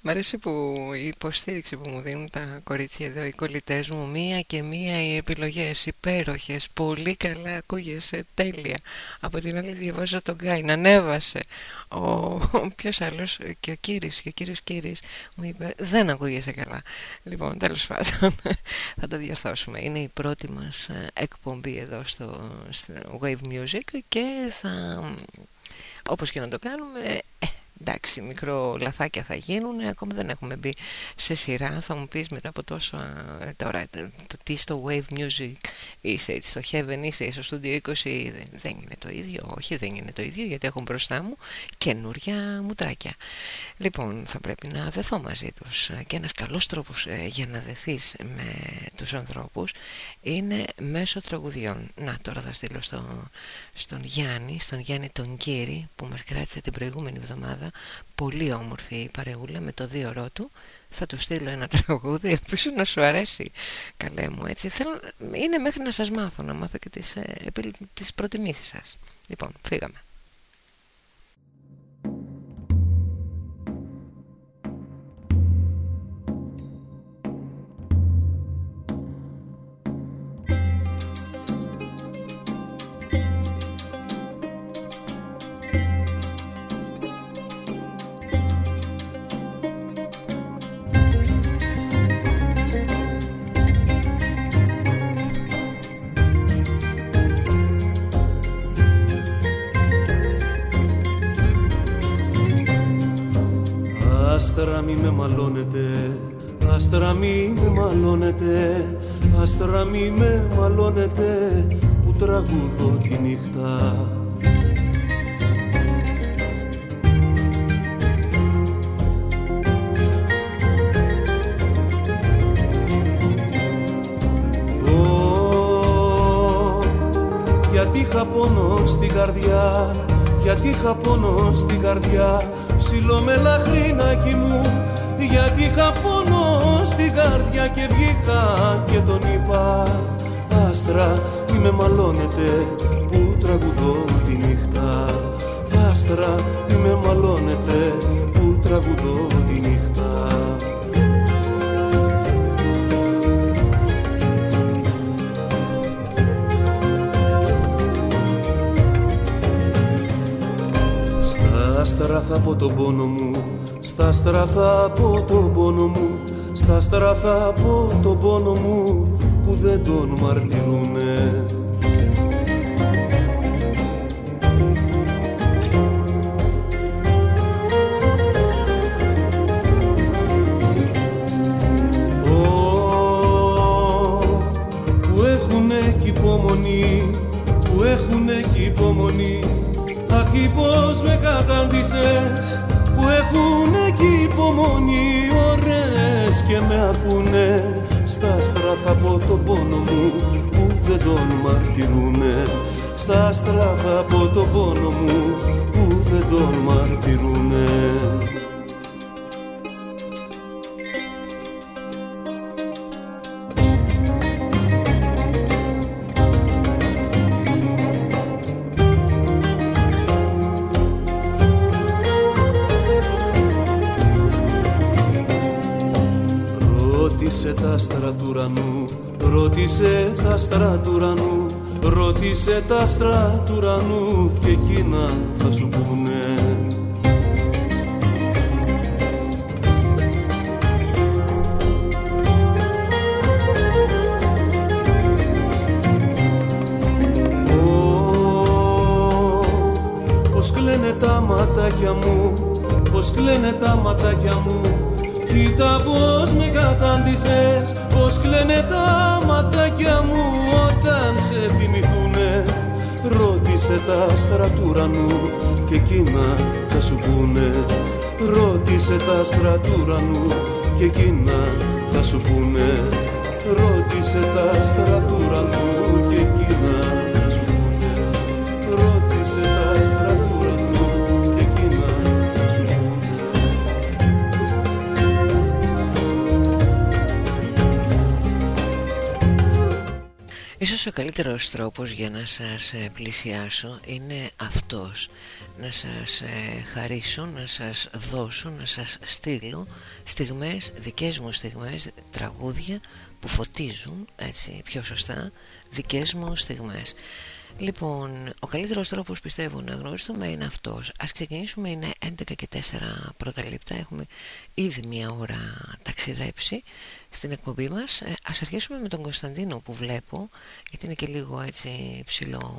Μ' αρέσει που η υποστήριξη που μου δίνουν τα κορίτσια εδώ Οι κολλητές μου Μία και μία οι επιλογές Υπέροχες, πολύ καλά ακούγεσαι Τέλεια. Από την άλλη διαβάζω τον Γκάιν Ανέβασε. Ο, ο ποιος άλλος και ο Κύρις Και ο κύριος Κύρις μου είπε δεν ακούγεσαι καλά Λοιπόν τέλος πάντων θα το διορθώσουμε. Είναι η πρώτη μας ε, εκπομπή εδώ στο, στο Wave Music Και θα όπως και να το κάνουμε ε, εντάξει μικρό λαθάκια θα γίνουν ακόμα δεν έχουμε μπει σε σειρά. Θα μου πεις μετά από τόσο τώρα το τι στο Wave Music είσαι στο Heaven είσαι στο Studio 20 δεν, είναι το ίδιο; Όχι δεν είναι το ίδιο γιατί έχω μπροστά μου καινούρια μουτράκια. Λοιπόν θα πρέπει να δεθώ μαζί τους. Και ένας καλός τρόπος ε, για να δεθείς με τους ανθρώπους είναι μέσω τραγουδιών. Να τώρα θα στείλω στο, στον Γιάννη στον Γιάννη τον Κύρι που μας κράτησε την προηγούμενη εβδομάδα πολύ όμορφη η παρεούλα με το δύο του. Θα του στείλω ένα τραγούδι ελπίζω να σου αρέσει καλέ μου έτσι. Θέλω, είναι μέχρι να σας μάθω να μάθω και τις, ε, τις προτιμήσεις σας. Λοιπόν φύγαμε Άστρα μη με μαλώνετε, άστρα μη με μαλώνετε, άστρα μη με μαλώνετε που τραγουδώ τη νύχτα. γιατί είχα πόνο στην καρδιά, γιατί είχα πόνο στην καρδιά ψηλό με λαχρινάκι μου γιατί είχα πόνο στην καρδιά και βγήκα και τον είπα Άστρα μη με μαλώνετε που τραγουδώ τη νύχτα Άστρα μη με μαλώνετε που τραγουδώ τη νύχτα στράθα από τον πόνο μου Στα στράθα από τον πόνο μου Στα στράθα από τον πόνο μου Που δεν τον μαρτυρούνε εκεί υπομονή ωραίες και με ακούνε. Στα στράφα από τον πόνο μου που δεν τον μαρτυρούνε στα στράφα από τον πόνο μου που δεν τον μαρτυρούνε άστρα του ουρανού, ρώτησε τα άστρα του ουρανού και εκείνα θα σου όταν σε θυμηθούνε Ρώτησε τα στρατούρανου και εκείνα θα σου πούνε. Ρώτησε τα στρατούρανου και εκείνα θα σου πούνε. Ρώτησε τα στρατούρανου και εκείνα θα σου πούνε. Ρώτησε τα στρατούρανου Ίσως ο καλύτερος τρόπος για να σας ε, πλησιάσω είναι αυτός να σας ε, χαρίσω, να σας δώσω, να σας στείλω στιγμές, δικές μου στιγμές, τραγούδια που φωτίζουν, έτσι πιο σωστά, δικές μου στιγμές. Λοιπόν, ο καλύτερος τρόπος πιστεύω να γνωρίσουμε είναι αυτός. Ας ξεκινήσουμε, είναι 11 και 4 πρώτα λεπτά, έχουμε ήδη μία ώρα ταξιδέψει στην εκπομπή μας. Ε, ας αρχίσουμε με τον Κωνσταντίνο που βλέπω, γιατί είναι και λίγο έτσι ψηλό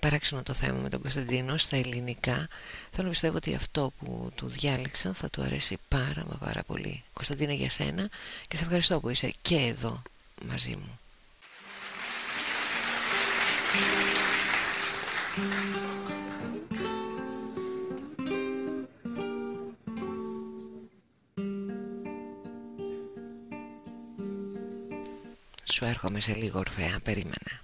παράξενο το θέμα με τον Κωνσταντίνο στα ελληνικά. Θέλω να πιστεύω ότι αυτό που του διάλεξα θα του αρέσει πάρα μα πάρα πολύ. Κωνσταντίνο για σένα. Και σε ευχαριστώ που είσαι και εδώ μαζί μου Σου έρχομαι σε λίγο ορφέα, περίμενα.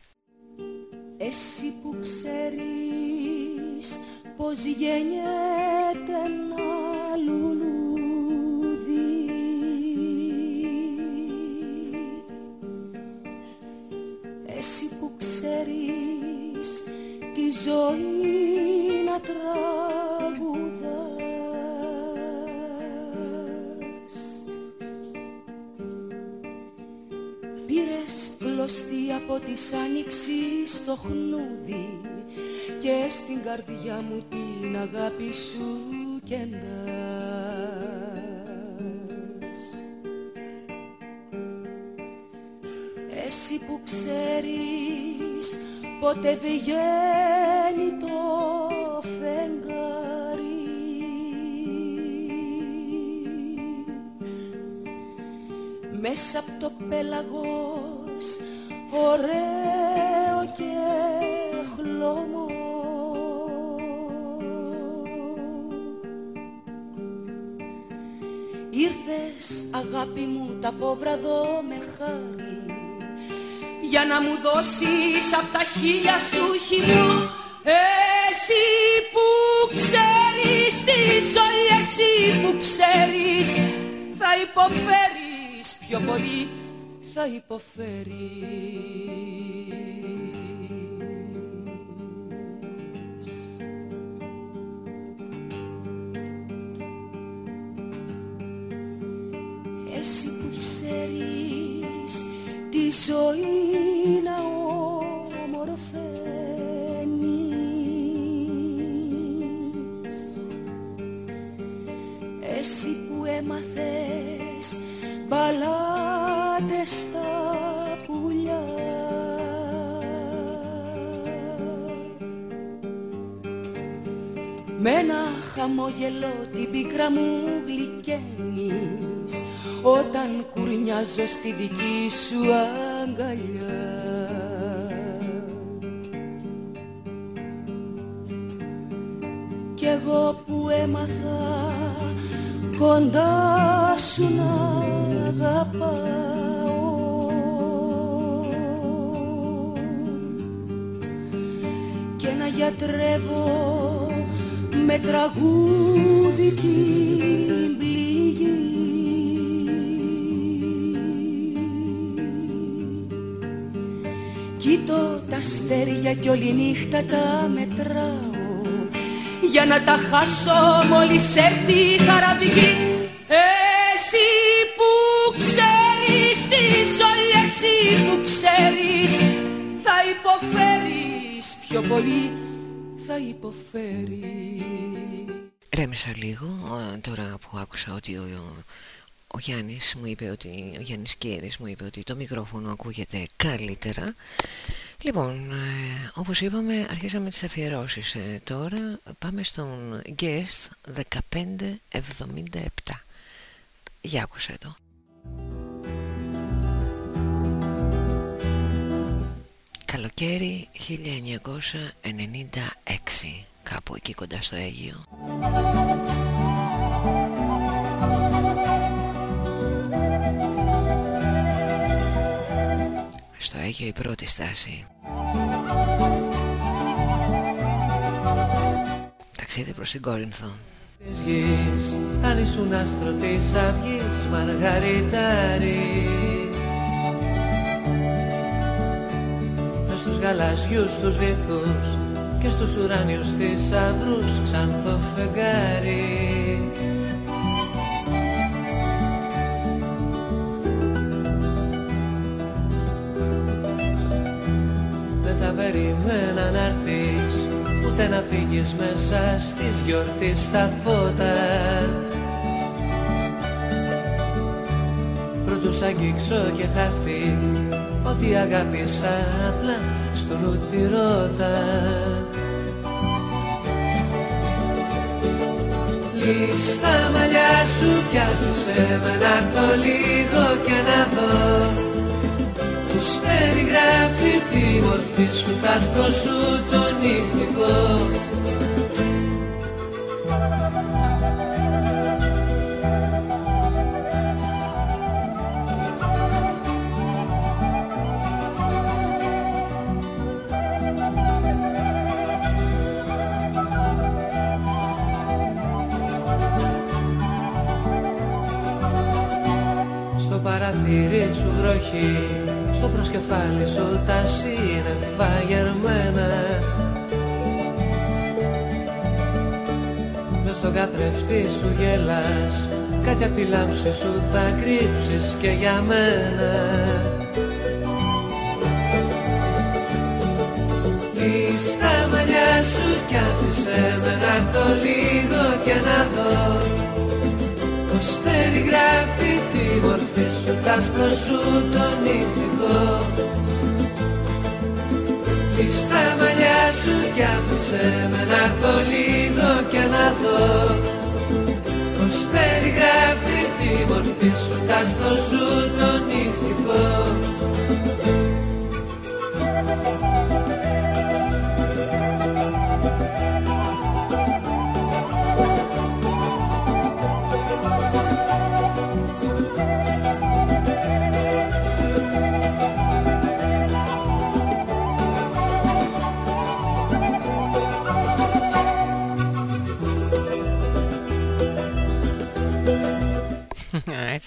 Εσύ που ξέρεις πως γεννιέται ένα λουλούδι. Εσύ που ξέρεις τη ζωή να τραγουδάς Πήρες κλωστή από τις άνοιξη στο χνούδι και στην καρδιά μου την αγάπη σου κεντάς Εσύ που ξέρεις πότε βγαίνει το φεγγάρι. Μέσα από το πέλαγος ωραίο και χλωμό. Ήρθες αγάπη μου τα πόβρα δω με χάρη. Για να μου δώσεις απ' τα χίλια σου χειμώ εσύ που ξέρεις τη ζωή εσύ που ξέρεις θα υποφέρεις πιο πολύ θα υποφέρεις. Εσύ που ξέρεις τη ζωή να ομορφαίνεις. Εσύ που έμαθες μπαλάντες στα πουλιά. Με ένα χαμόγελο την πίκρα μου γλυκαίνεις Όταν κουρνιάζω στη δική σου αγκαλιά. Κι εγώ που έμαθα κοντά σου να αγαπάω. Και να γιατρεύω με τραγούδι την πληγή. Κοίτω τα αστέρια κι όλη νύχτα τα μετράω. Για να τα χάσω μόλις έρθει η χαραυγή πολύ, θα υποφέρεις. Ρέμισα λίγο τώρα που άκουσα ότι ο, ο Γιάννης μου είπε ότι ο Γιάννης Κέρης μου είπε ότι το μικρόφωνο ακούγεται καλύτερα. Λοιπόν, ε, όπως είπαμε αρχίσαμε τις αφιερώσεις ε, Τώρα πάμε στον guest 1577 Για άκουσε το Καλοκαίρι 1996 Κάπου εκεί κοντά στο Αίγιο. Στο Αίγιο η πρώτη στάση. Ταξίδι προς την Κόρινθο. Της γης, αν ήσουν άστρο της αυγής Μαργαριτάρι στους γαλαζιούς τους βυθούς Και στους ουράνιους θησαυρούς Ξανθό φεγγάρι. Δεν θα περιμένα να έρθεις Ούτε να φύγεις μέσα στις γιορτής στα φώτα. Πρώτου σ' αγγίξω και χαθεί Ότι αγάπησα απλά στον ούτη ρώτα. Λύσ' τα μαλλιά σου κι άφησε με να έρθω λίγο και να δω. Τους περιγράφει τη μορφή σου, τάσκο σου το νυχτικό Στο παραθύρι σου βροχή Στο προσκεφάλι σου τα σύννεφα γερμένα. Μες στο καθρεφτή σου γελάς Κάτι απ' τη λάμψη σου θα κρύψεις και για μένα. Λύσ' τα μαλλιά σου κι άφησε με να έρθω λίγο και να δω Πως περιγράφει τη μορφή σου, τάσκο σου το νυχτικό Κλείς τα μαλλιά σου κι άφησε με να έρθω λίγο και να δω. Πως περιγράφει τη μορφή σου, τάσκο σου το νυχτικό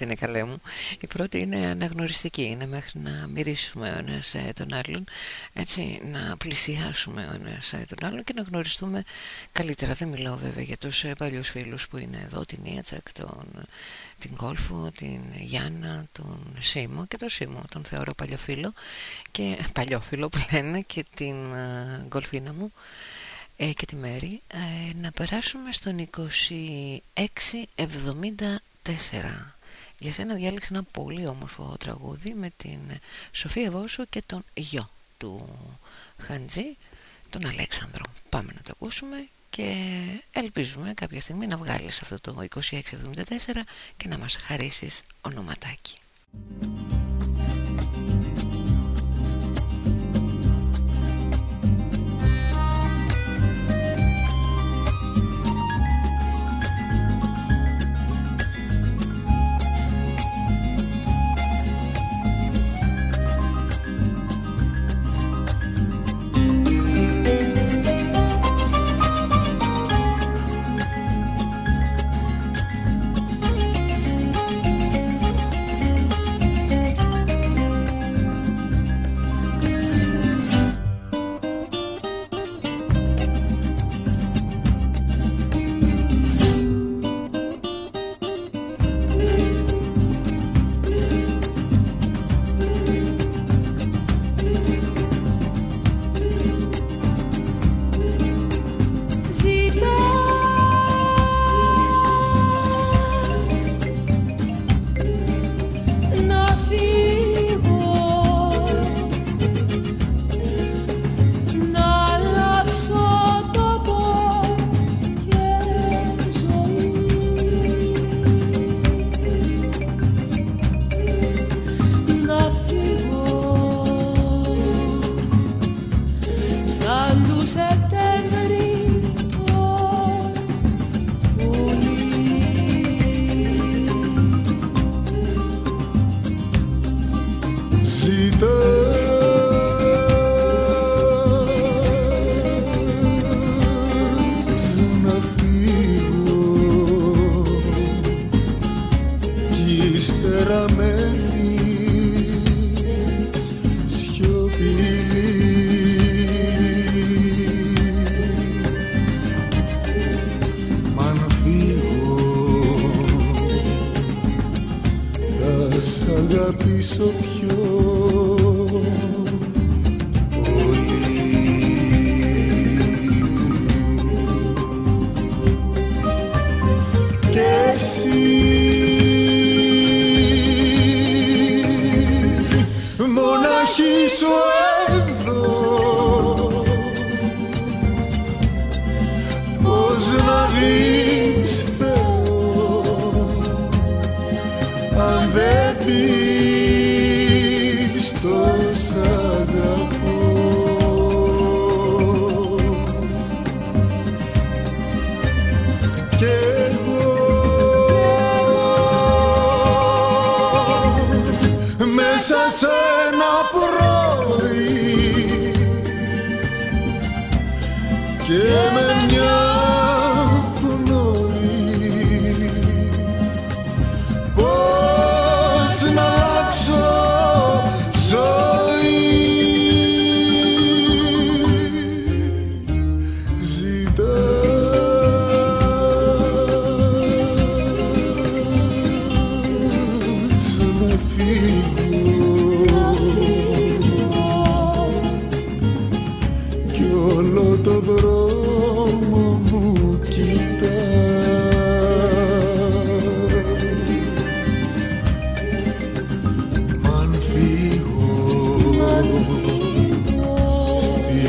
είναι καλέ μου. Η πρώτη είναι αναγνωριστική Είναι μέχρι να μυρίσουμε ο ένας ε, τον άλλον. Έτσι να πλησιάσουμε ο ένας ε, τον άλλον Και να γνωριστούμε καλύτερα. Δεν μιλάω βέβαια για τους ε, παλιούς φίλους που είναι εδώ Την Ιατσακ, τον, την Κόλφο, την Γιάννα Τον Σίμω και τον Σίμω Τον θεωρώ παλιοφίλο και, Παλιόφίλο που λένε Και την ε, Γκολφίνα μου ε, και τη Μέρη. Ε, να περάσουμε στον 2674 για σένα διάλεξε ένα πολύ όμορφο τραγούδι με την Σοφία Βόσου και τον γιο του Χαντζή, τον Αλέξανδρο. Πάμε να το ακούσουμε και ελπίζουμε κάποια στιγμή να βγάλεις αυτό το 2674 και να μας χαρίσεις ονοματάκι.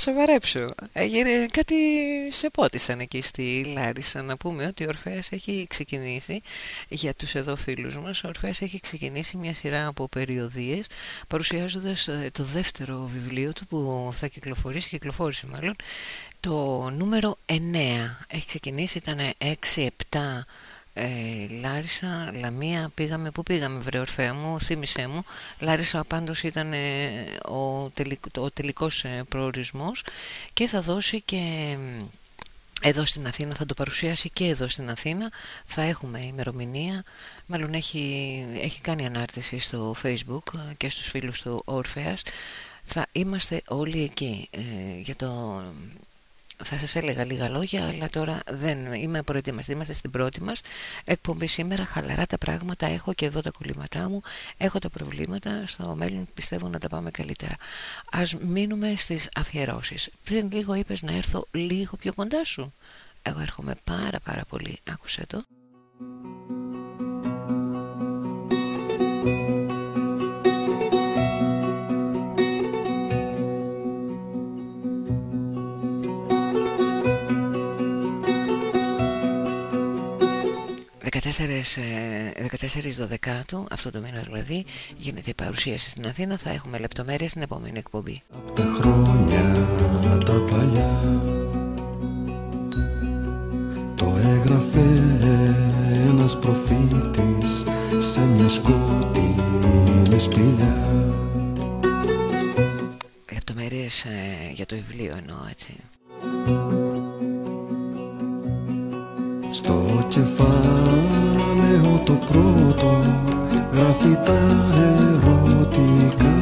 Σοβαρέψου Έγινε κάτι σε πότισαν εκεί στη Λάρισα Να πούμε ότι ο Ορφέας έχει ξεκινήσει Για τους εδώ φίλους μας. Ο Ορφέας έχει ξεκινήσει μια σειρά από περιοδίες Παρουσιάζοντας ε, το δεύτερο βιβλίο του Που θα κυκλοφορήσει, κυκλοφόρησε μάλλον Το νούμερο 9 Έχει ξεκινήσει, ήταν 6-7 ε, Λάρισα, Λαμία, πήγαμε, πού πήγαμε βρε Ορφέα μου, θύμισέ μου. Λάρισα πάντως ήταν ε, ο, τελικ, ο τελικός ε, προορισμός και θα δώσει και εδώ στην Αθήνα, θα το παρουσιάσει και εδώ στην Αθήνα. Θα έχουμε ημερομηνία. Μάλλον έχει, έχει κάνει ανάρτηση στο facebook και στους φίλους του Ορφέας θα είμαστε όλοι εκεί για το θα σας έλεγα λίγα λόγια αλλά τώρα δεν είμαι προετοιμαστή είμαστε στην πρώτη μας εκπομπή σήμερα. Χαλαρά τα πράγματα έχω και εδώ τα κολλήματά μου έχω τα προβλήματα στο μέλλον πιστεύω να τα πάμε καλύτερα. Ας μείνουμε στις αφιερώσεις. Πριν λίγο είπες να έρθω λίγο πιο κοντά σου. Εγώ έρχομαι πάρα πάρα πολύ. Άκουσε το 14, 14 12 αυτό το μήνα δηλαδή γίνεται η παρουσίαση στην Αθήνα. Θα έχουμε λεπτομέρειες στην επόμενη εκπομπή. Από τα χρόνια τα παλιά το έγραφε ένας προφήτης σε μια σκοτεινή σπηλιά. Λεπτομέρειες ε, για το βιβλίο εννοώ έτσι στο κεφάλαιο το πρώτο γράφει τα ερωτικά.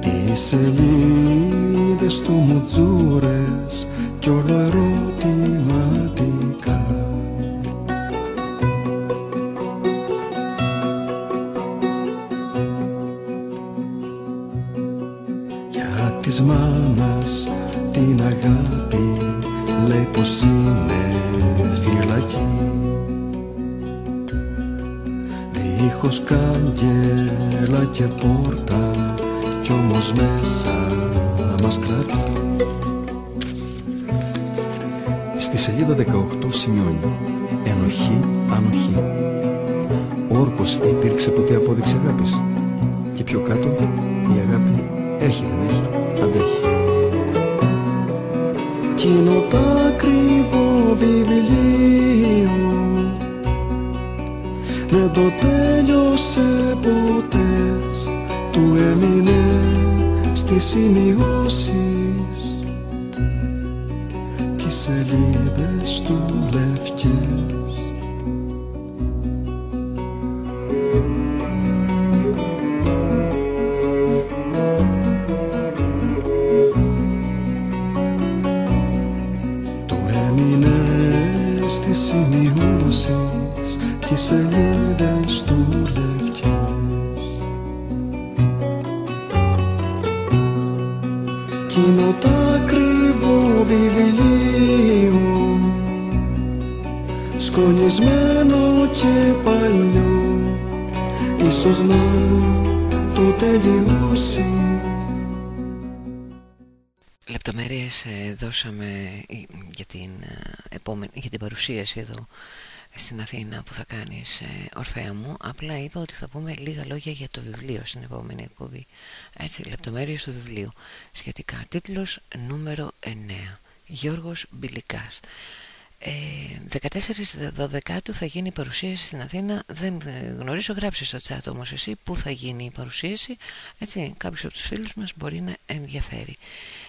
Οι σελίδες του μουτζούρες κι όλο ερωτηματικά. Για της μάνας την αγάπη λέει πως είναι φυλακή Δίχως καγγέλα και πόρτα κι όμως μέσα μας κρατά Στη σελίδα 18 σημειώνει Ενοχή, ανοχή πως υπήρξε ποτέ απόδειξη αγάπης. Και πιο κάτω η αγάπη έχει δεν έχει, αντέχει. Κι είναι το ακριβό βιβλίο. Δεν το τέλειωσε ποτέ του έμεινε στις σημειώσεις Λεπτομέρειες ε, δώσαμε ε, για την, ε, επόμενη, για την παρουσίαση εδώ στην Αθήνα που θα κάνεις ε, Ορφέα μου. Απλά είπα ότι θα πούμε λίγα λόγια για το βιβλίο στην επόμενη εκπομπή. Έτσι λεπτομέρειες του βιβλίου. Σχετικά. Τίτλος νούμερο 9 Γιώργος Μπιλικάς. ε, 14 12 θα γίνει η παρουσίαση στην Αθήνα. Δεν ε, γνωρίζω γράψε στο chat όμως εσύ που θα γίνει η παρουσίαση. Έτσι κάποιος από τους φίλους μας μπορεί να ενδιαφέρει.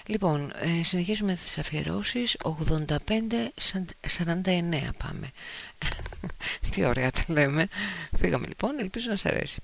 Λοιπόν ε, συνεχίζουμε τις αφιερώσεις. 85-49 πάμε. Τι ωραία τα λέμε. Φύγαμε λοιπόν. Ελπίζω να σας αρέσει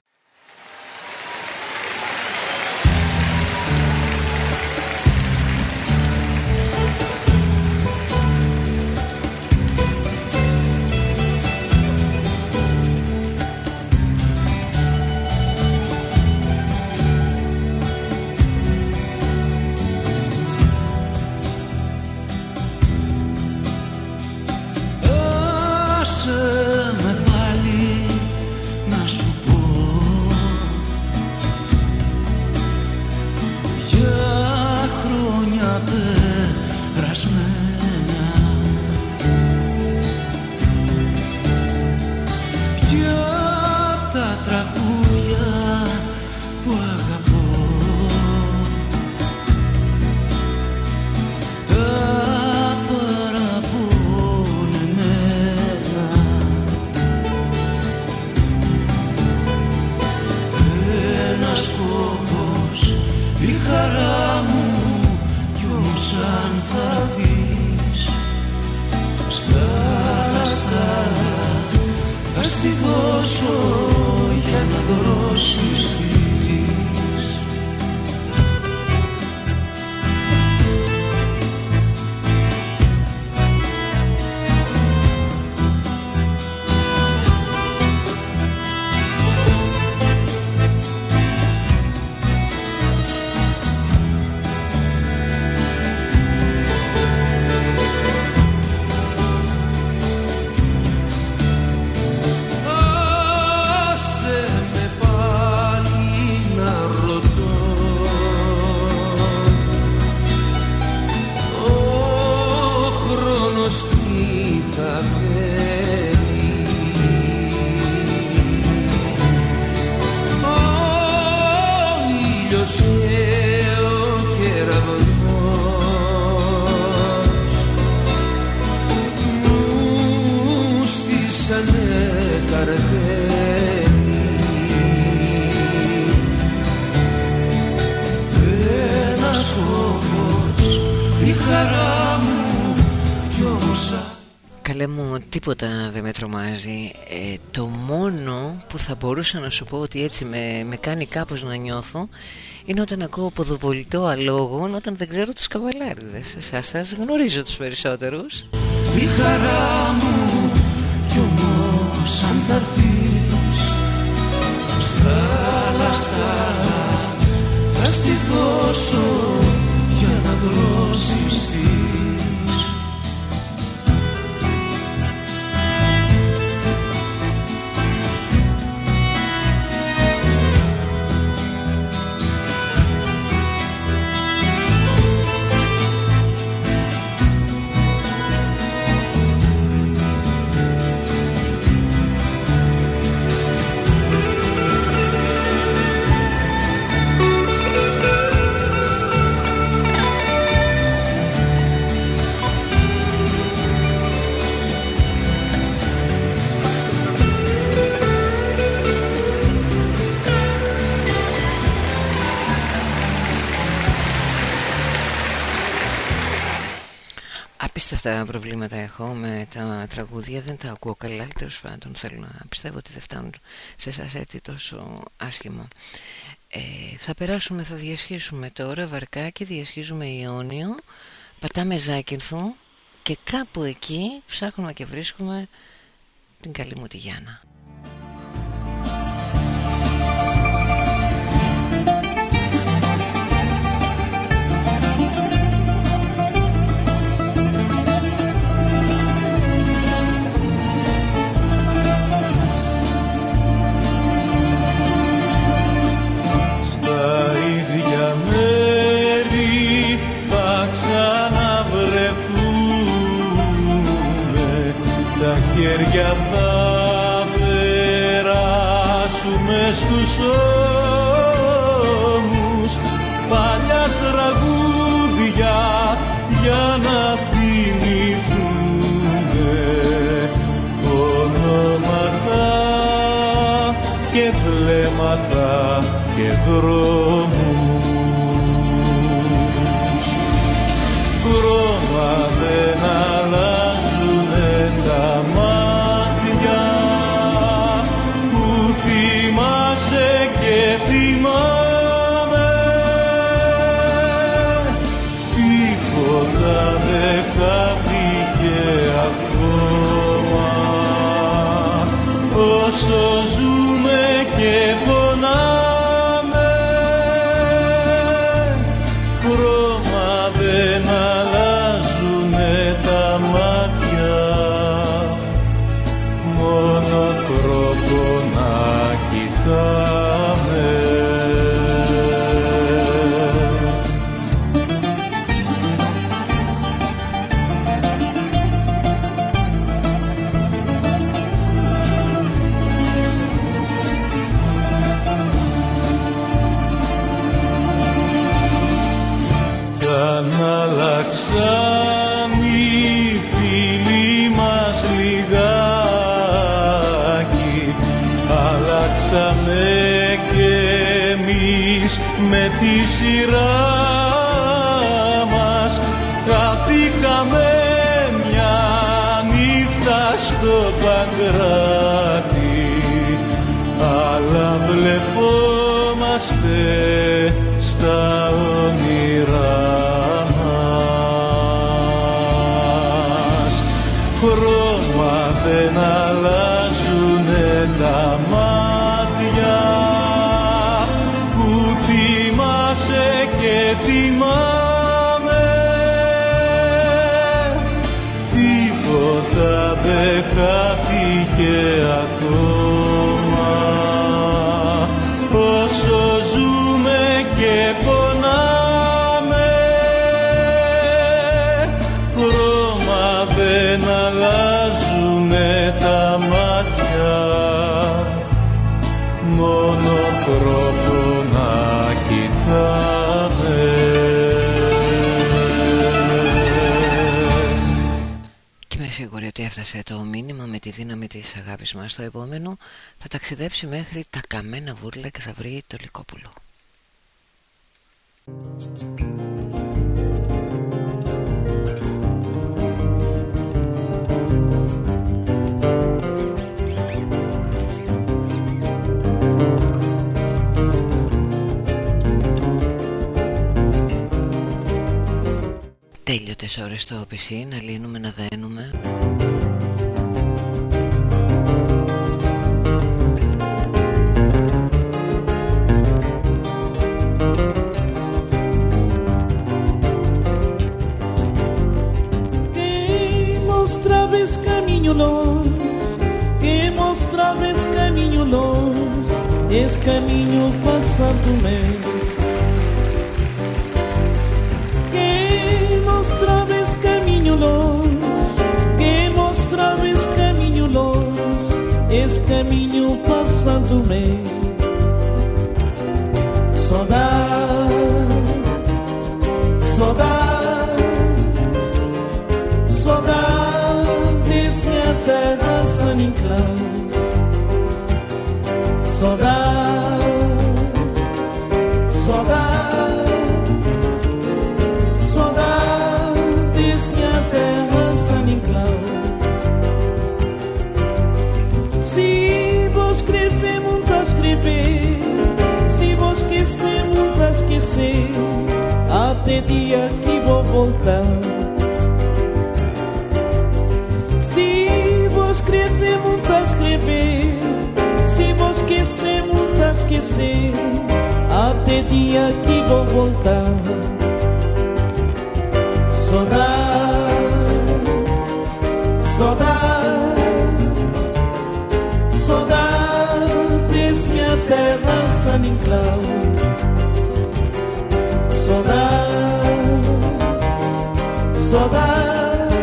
τίποτα δεν με τρομάζει. Ε, Το μόνο που θα μπορούσα να σου πω ότι έτσι με, με κάνει κάπως να νιώθω Είναι όταν ακούω ποδοβολητό αλόγων όταν δεν ξέρω τους καβαλάριδες. Εσάς σας γνωρίζω τους περισσότερους. Η χαρά μου κι όμως αν θα έρθεις Στάλα, στάλα θα στη δώσω για να δρώσεις της αυτά προβλήματα έχω με τα τραγούδια Δεν τα ακούω καλά Τέλος πάντων θέλω να πιστεύω ότι δεν φτάνουν σε εσάς έτσι τόσο άσχημο ε, Θα περάσουμε, θα διασχίσουμε τώρα Βαρκάκι, διασχίζουμε Ιόνιο. Πατάμε Ζάκυνθου Και κάπου εκεί ψάχνουμε και βρίσκουμε Την καλή μου τη Γιάννα στους ότι έφτασε το μήνυμα με τη δύναμη της αγάπης μας. Στο επόμενο θα ταξιδέψει μέχρι τα καμένα βούρλα και θα βρει το Λυκόπουλο. Τέλειωτες ώρες στο PC να λύνουμε να δένουμε caminho passando meu Que mostrava esse caminho longe? Que mostrava esse caminho longe? Esse caminho passando-me. Saudade, saudade, saudade desce a terra sem enclave Saudade Até dia que vou voltar. Se vou escrever, não vai escrever. Se vou esquecer, não vai esquecer. Até dia que vou voltar. Saudade, saudade. Saudades, minha terra, San Inclau Saudades, saudades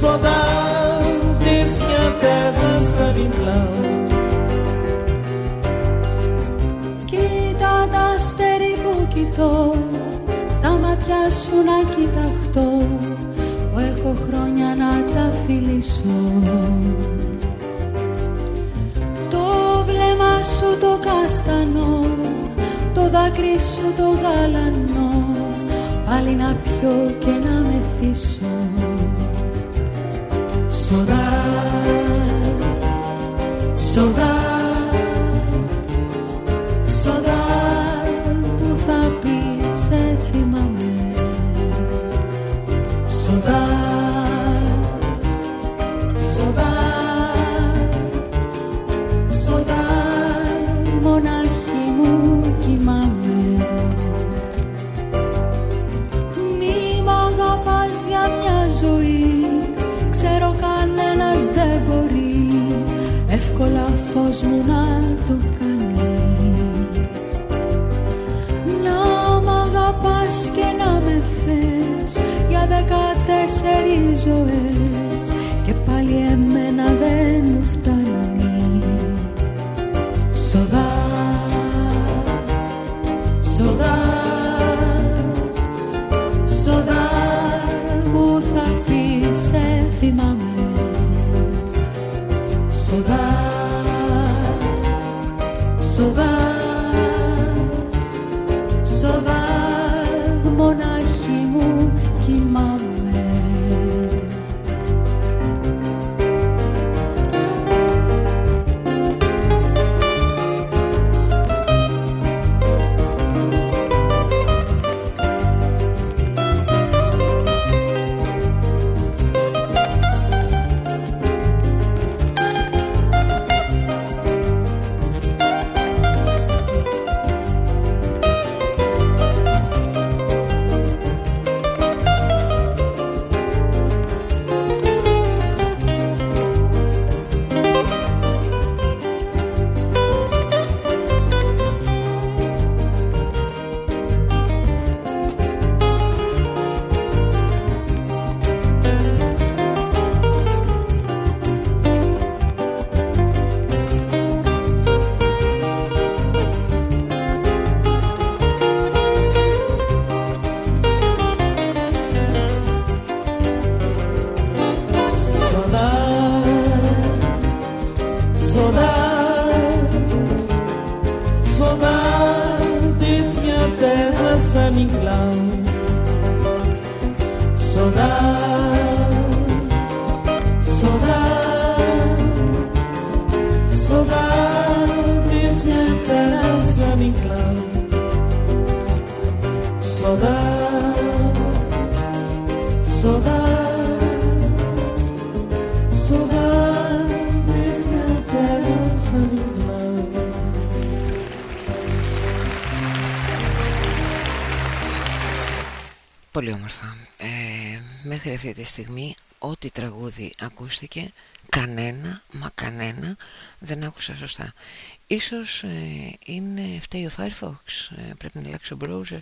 Saudades, minha terra, San Inclau Κοίτα τα αστέρι που κοιτώ Στα μάτια σου να κοιταχτώ Που έχω χρόνια να τα φιλήσω βλέμμα σου το καστανό το δάκρυ σου το γαλανό πάλι να πιω και να μεθύσω Σοδά, σοδά, ακούστηκε. Κανένα, μα κανένα δεν άκουσα σωστά. Ίσως ε, είναι φταίει ο Firefox, ε, πρέπει να αλλάξω browser.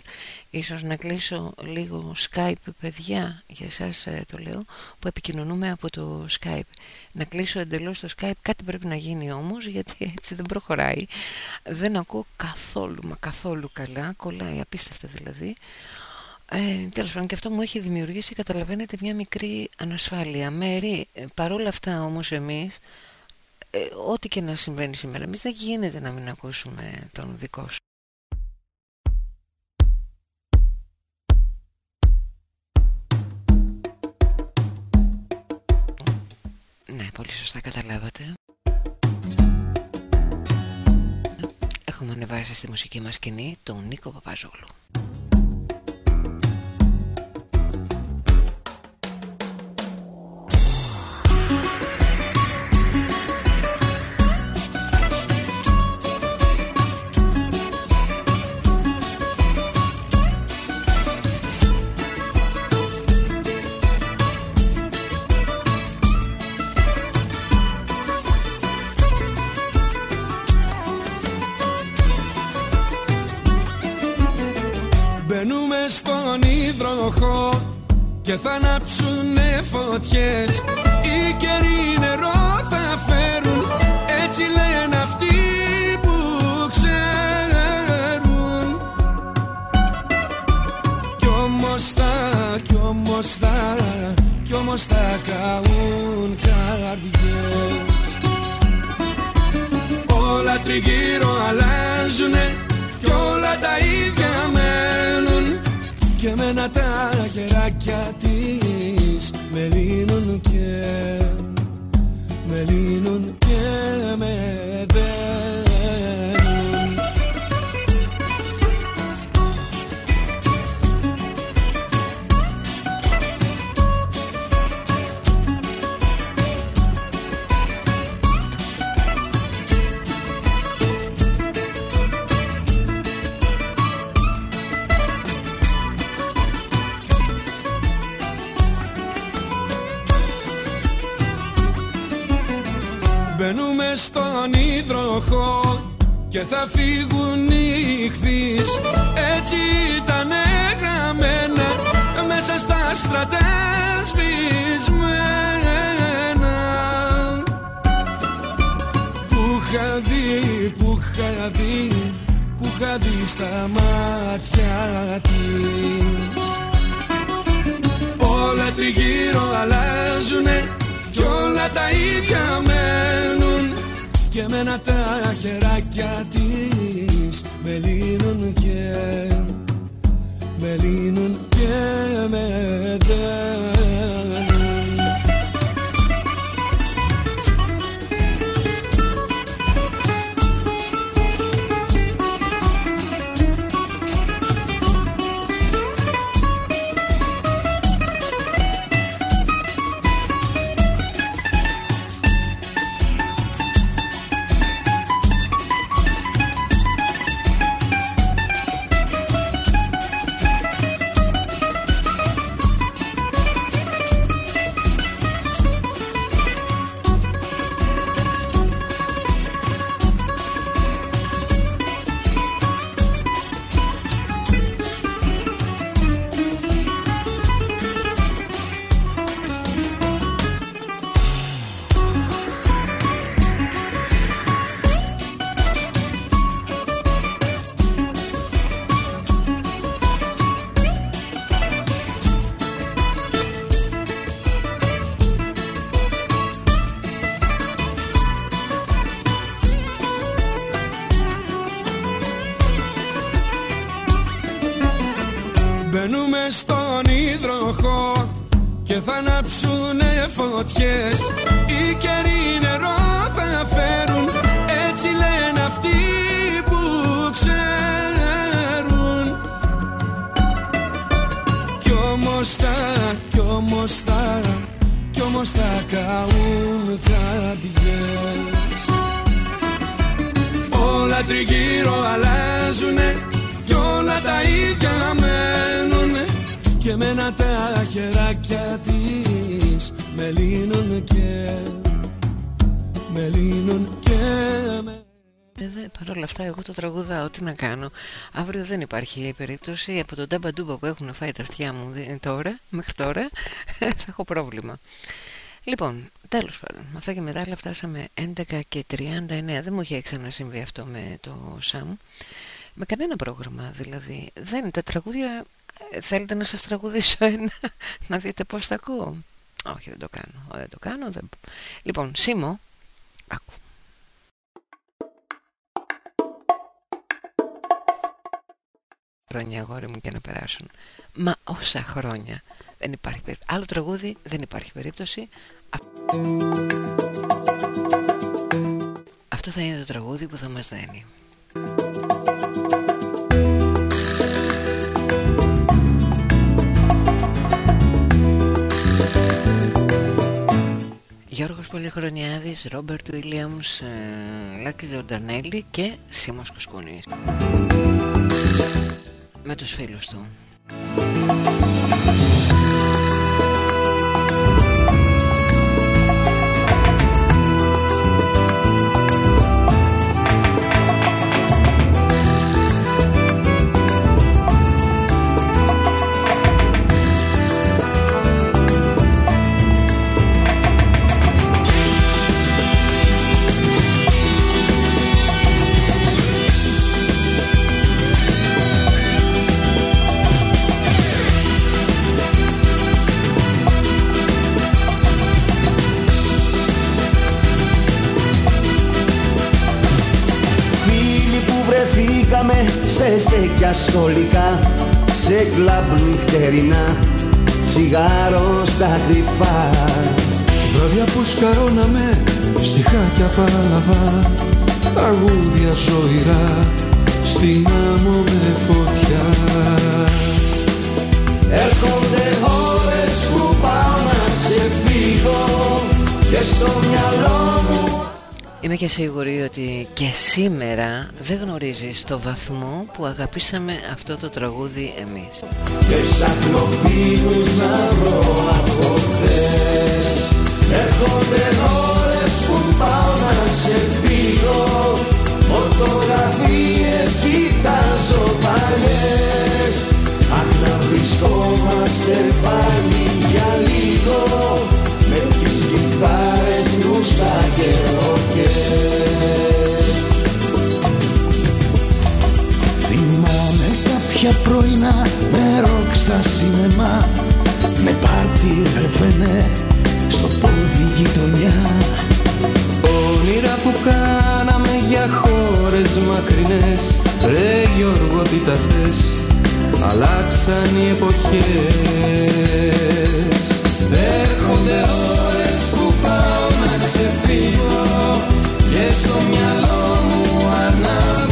Ίσως να κλείσω λίγο Skype παιδιά, για εσάς ε, το λέω Που επικοινωνούμε από το Skype. Να κλείσω εντελώς το Skype, κάτι πρέπει να γίνει όμως Γιατί έτσι δεν προχωράει. Δεν ακούω καθόλου, μα καθόλου καλά Κολλάει απίστευτα δηλαδή ε, τέλος πάντων και αυτό μου έχει δημιουργήσει καταλαβαίνετε μια μικρή ανασφάλεια. Μέρη, ε, παρόλα αυτά όμως εμείς ε, ό,τι και να συμβαίνει σήμερα εμείς δεν γίνεται να μην ακούσουμε τον δικό σου. Ναι, πολύ σωστά καταλάβατε. Ανεβάσει στη μουσική μας σκηνή τον Νίκο Παπαζόλου. Και θα ανάψουνε φωτιές. Οι καιροί νερό θα φέρουν. Έτσι λένε αυτοί που ξέρουν. Κι όμως θα, κι όμως θα, κι όμως θα καούν χεράκια της με λύνουν και με λύνουν και με και θα φύγουν οι χθείς έτσι ήταν γραμμένα μέσα στα στρατά που είχα δει, που είχα δει που είχα δει στα μάτια της. Όλα τριγύρω αλλάζουνε κι όλα τα ίδια μένουν και μένα τα χεράκια της. Με λύνουν και με λύνουν και με δένουν Τι να κάνω. Αύριο δεν υπάρχει περίπτωση. Από τον ταμπαντούμπα που έχουν φάει τα αυτιά μου τώρα, μέχρι τώρα, θα έχω πρόβλημα. Λοιπόν, τέλος πάντων, με αυτά και μετά φτάσαμε 11 και 39. Δεν μου είχε ξανασυμβεί αυτό με το ΣΑΜ. Με κανένα πρόγραμμα δηλαδή. Δεν, τα τραγούδια ε, θέλετε να σας τραγουδήσω ένα να δείτε πως τα ακούω; Όχι δεν το κάνω δεν το κάνω δεν... λοιπόν Σίμω άκου χρόνια αγόρι μου και να περάσουν. Μα όσα χρόνια. Δεν υπάρχει περίπτωση Άλλο τραγούδι δεν υπάρχει περίπτωση. Αυτό θα είναι το τραγούδι που θα μας δένει. Γιώργος Πολυχρονιάδης, Ρόμπερτ Βίλιαμς, ε, Λάκης Ζοντανέλη και Σίμος Κουσκούνης με τους φίλους του. Σε στέκια σχολικά σε κλαμπ νυχτερινά τσιγάρο στα κρυφά. Βραδιά που σκαρώναμε στιχάκια παραλαβά αγούδια ζωηρά στην άμμο με φωτιά. Έρχονται ώρες που πάω να σε φύγω και στο μυαλό μου Είμαι και σίγουρη ότι και σήμερα δεν γνωρίζεις το βαθμό που αγαπήσαμε αυτό το τραγούδι εμείς. Και ψάχνω φίλους να βρω από χθες Έρχονται ώρες που πάω να σε φύγω. Φωτογραφίες κοιτάζω παλιές. Αχ να βρισκόμαστε πάλι κάποια πρωινά με ροκ στα σινεμά. Με πάρτι ρεφενέ στο πόδι γειτονιά. Όνειρα που κάναμε για χώρες μακρινές. Ρε Γιώργο τι τα θες; Αλλάξαν οι εποχές. Έρχονται ώρες που πάω να ξεφύγω. Και στο μυαλό μου ανάβουν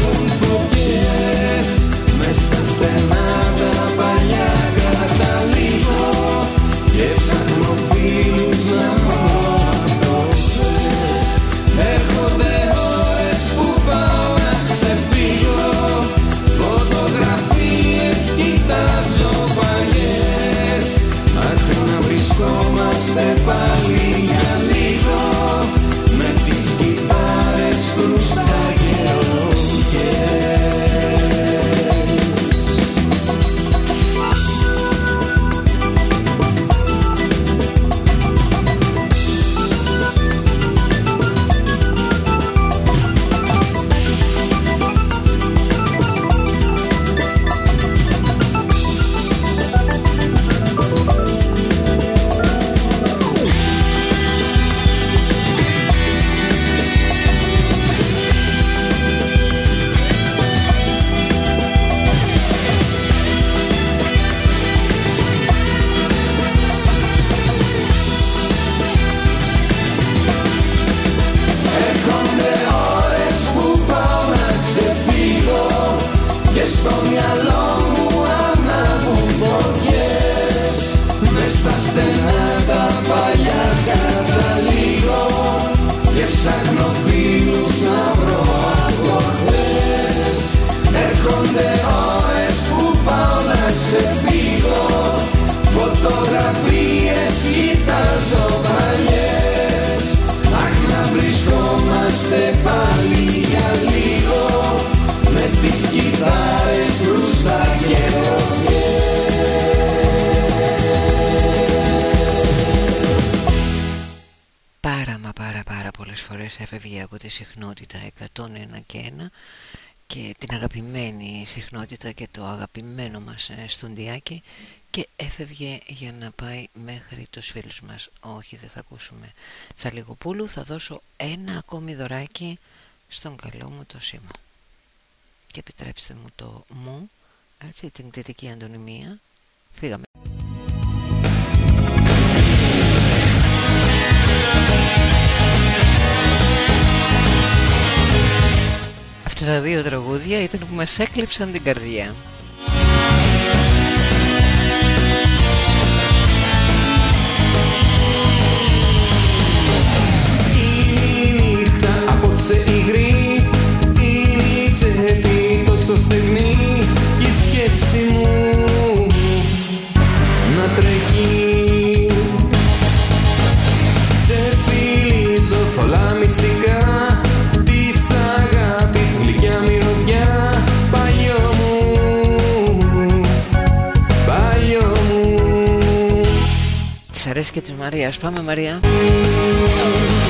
συχνότητα και το αγαπημένο μας ε, στοντιάκι και έφευγε για να πάει μέχρι τους φίλους μας. Όχι, δεν θα ακούσουμε Τσαλιγοπούλου, θα δώσω ένα ακόμη δωράκι στον καλό μου το σήμα. Και επιτρέψτε μου το μου, έτσι, την κτητική αντωνυμία. Φύγαμε. Αυτά τα δύο τραγούδια ήταν που μας έκλειψαν την καρδιά. Αρέσει και της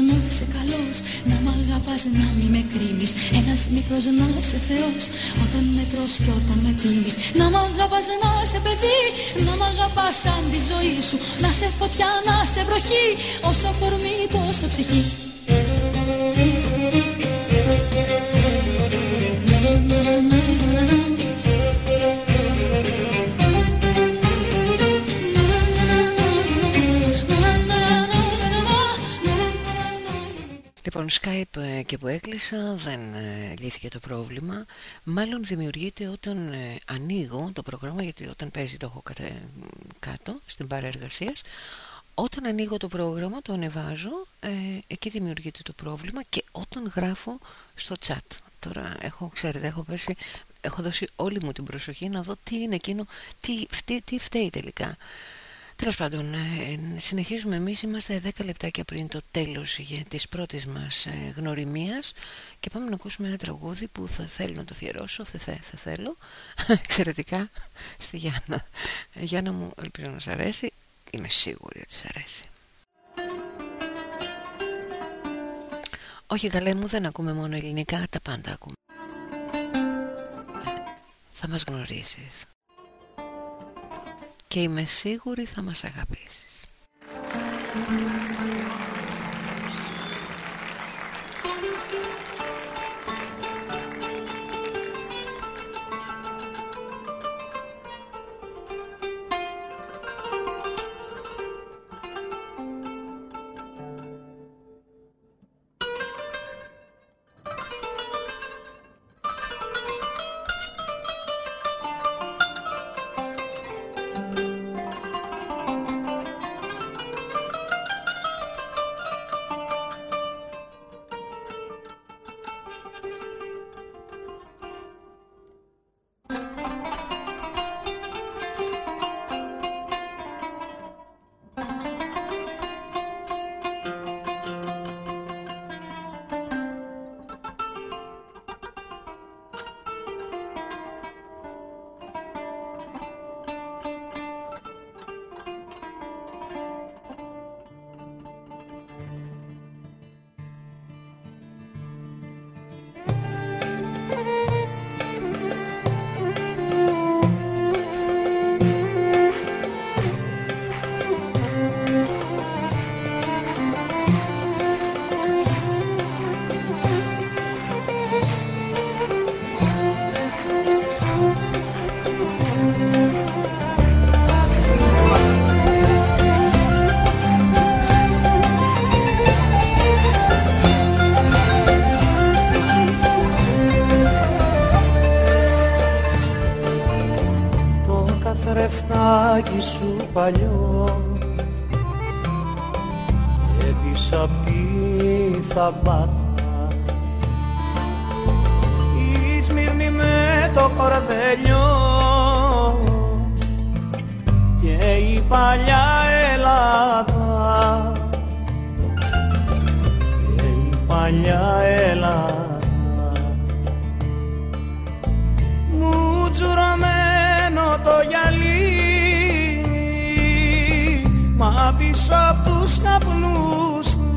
να είσαι καλός. Να μ' αγαπάς να μη με κρίνεις. Ένας μικρός να είσαι θεός. Όταν με τρως και όταν με πίνεις. Να μ' αγαπάς να είσαι παιδί. Να μ' αγαπάς σαν τη ζωή σου. Να σε φωτιά, να σε βροχή. Όσο κορμί τόσο ψυχή Λοιπόν, Skype ε, και που έκλεισα δεν ε, λύθηκε το πρόβλημα. Μάλλον δημιουργείται όταν ε, ανοίγω το πρόγραμμα, γιατί όταν παίζει το έχω κάτω στην παρά εργασίας. Όταν ανοίγω το πρόγραμμα, το ανεβάζω, εκεί δημιουργείται το πρόβλημα και όταν γράφω στο chat. Τώρα έχω, ξέρετε, έχω πέσει, έχω δώσει όλη μου την προσοχή να δω τι είναι εκείνο, τι, τι, τι φταίει τελικά. Τέλος πάντων, ε, συνεχίζουμε εμείς, είμαστε 10 λεπτάκια πριν το τέλος της πρώτης μας ε, γνωριμίας και πάμε να ακούσουμε ένα τραγούδι που θα θέλω να το αφιερώσω, θα, θα, θα θέλω, εξαιρετικά, στη Γιάννα. Ε, Γιάννα μου, ελπίζω να σας αρέσει, είμαι σίγουρη ότι σας αρέσει. Όχι καλέ μου, δεν ακούμε μόνο ελληνικά, τα πάντα ακούμε. Θα μας γνωρίσεις και είμαι σίγουρη θα μας αγαπήσεις. πίσω από τους καπνούς του.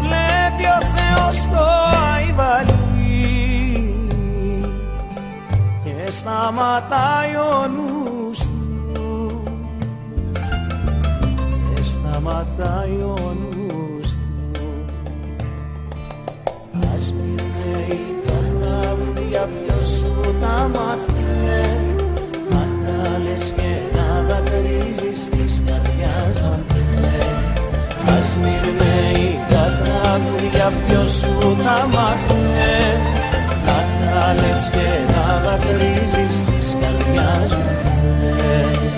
Βλέπει ο Θεός το αϊβαλί και σταματάει ο νους του. Και σταματάει ο νους του. Ας μην είναι η για ποιος σου τα μάθει. καθαρίζεις της καρδιάς μου ναι. Ας μυρνέει τα τραγούδια ποιος σου θα μάθουνε. Να τα λες και να δακρύζεις της καρδιάς μου ναι.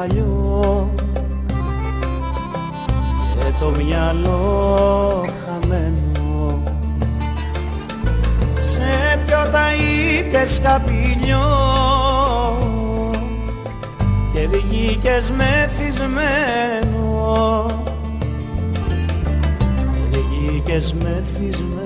παλιό. Και το μυαλό χαμένο. Σε ποιο ταΐτες σκαπίνιο και βγήκες μεθυσμένο. Και βγήκες μεθυσμένο.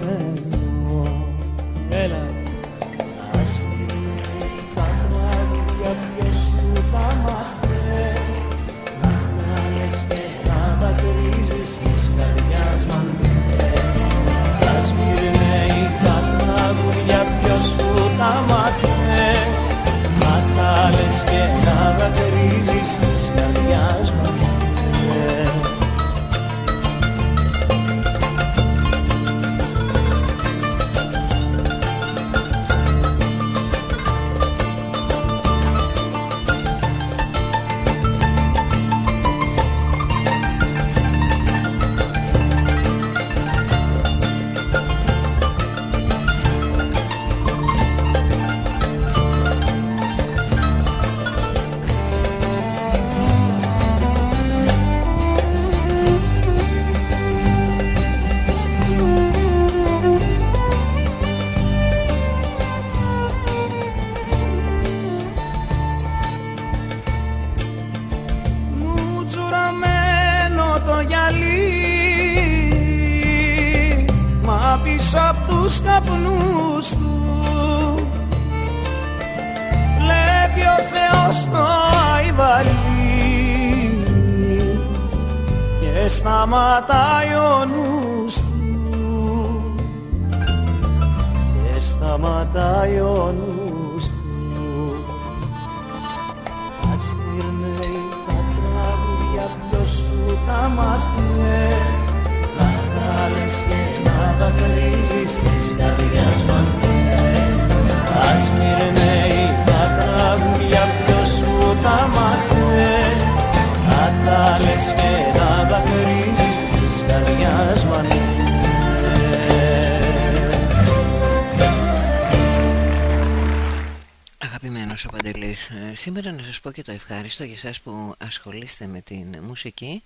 Και το ευχάριστο για εσάς που ασχολείστε με την μουσική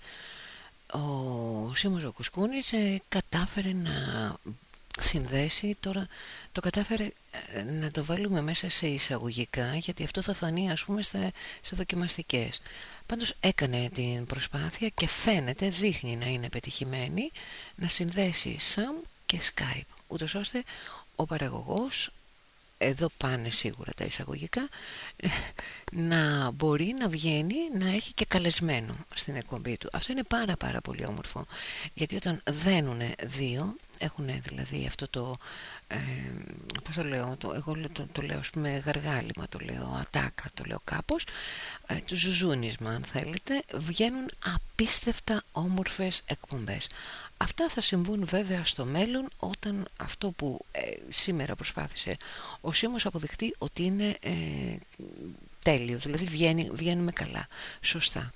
ο Σίμος ο Κουσκούνης ε, κατάφερε να συνδέσει τώρα το κατάφερε ε, να το βάλουμε μέσα σε εισαγωγικά γιατί αυτό θα φανεί ας πούμε στα, σε δοκιμαστικές. Πάντως έκανε την προσπάθεια και φαίνεται δείχνει να είναι πετυχημένη να συνδέσει Sam και Skype ούτως ώστε ο παραγωγός εδώ πάνε σίγουρα τα εισαγωγικά να μπορεί να βγαίνει να έχει και καλεσμένο στην εκπομπή του. Αυτό είναι πάρα πάρα πολύ όμορφο. Γιατί όταν δένουν δύο έχουν δηλαδή αυτό το ε, πώς το λέω το, εγώ το, το, λέω ας πούμε γαργάλιμα το λέω ατάκα το λέω κάπως ε, το ζουζούνισμα αν θέλετε βγαίνουν απίστευτα όμορφες εκπομπές Αυτά θα συμβούν βέβαια στο μέλλον όταν αυτό που ε, σήμερα προσπάθησε ο Σίμος αποδειχτεί ότι είναι ε, τέλειο, δηλαδή βγαίνει, βγαίνουμε καλά, σωστά.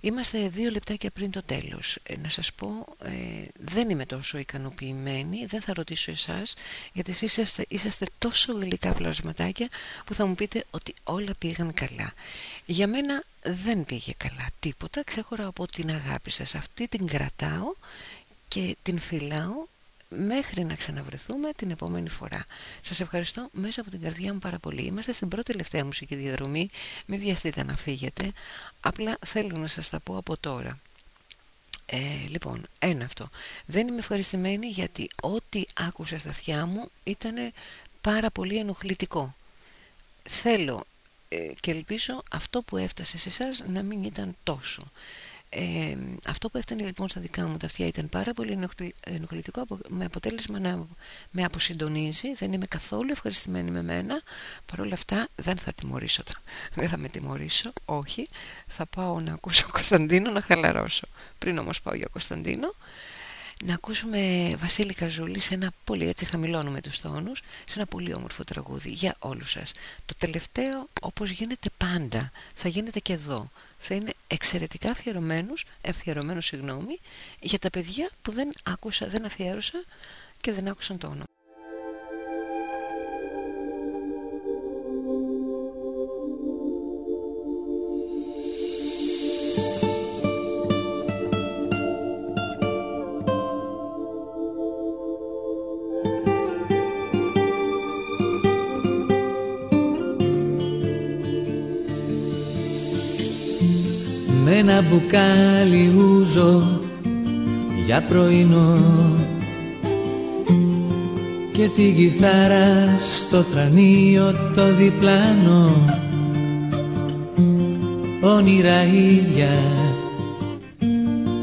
Είμαστε δύο λεπτάκια πριν το τέλος. Ε, να σας πω, ε, δεν είμαι τόσο ικανοποιημένη, δεν θα ρωτήσω εσάς, γιατί εσείς είσαστε, είσαστε τόσο γλυκά πλασματάκια που θα μου πείτε ότι όλα πήγαν καλά. Για μένα δεν πήγε καλά τίποτα, ξέχωρα από την αγάπη σας. Αυτή την κρατάω και την φυλάω μέχρι να ξαναβρεθούμε την επόμενη φορά. Σας ευχαριστώ μέσα από την καρδιά μου πάρα πολύ. Είμαστε στην πρώτη τελευταία μουσική διαδρομή. Μην βιαστείτε να φύγετε. Απλά θέλω να σας τα πω από τώρα. Ε, λοιπόν, ένα αυτό. Δεν είμαι ευχαριστημένη γιατί ό,τι άκουσα στα αυτιά μου ήταν πάρα πολύ ενοχλητικό. Θέλω ε, και ελπίζω αυτό που έφτασε σε εσάς να μην ήταν τόσο. Ε, αυτό που έφτανε λοιπόν στα δικά μου τα αυτιά ήταν πάρα πολύ ενοχλητικό με αποτέλεσμα να με αποσυντονίζει δεν είμαι καθόλου ευχαριστημένη με μένα. Παρ' όλα αυτά δεν θα τιμωρήσω δεν θα με τιμωρήσω, όχι. Θα πάω να ακούσω Κωνσταντίνο να χαλαρώσω. Πριν όμως πάω για Κωνσταντίνο να ακούσουμε Βασίλη Καζούλη σε ένα πολύ έτσι χαμηλώνουμε τους τόνους σε ένα πολύ όμορφο τραγούδι για όλους σας. Το τελευταίο όπως γίνεται πάντα θα γίνεται και εδώ θα είναι εξαιρετικά αφιερωμένους, αφιερωμένους συγγνώμη, για τα παιδιά που δεν άκουσα, δεν αφιέρωσα και δεν άκουσαν το όνομα. Ένα μπουκάλι ούζο για πρωινό. Και την κιθάρα στο θρανίο το διπλάνο. Όνειρα ίδια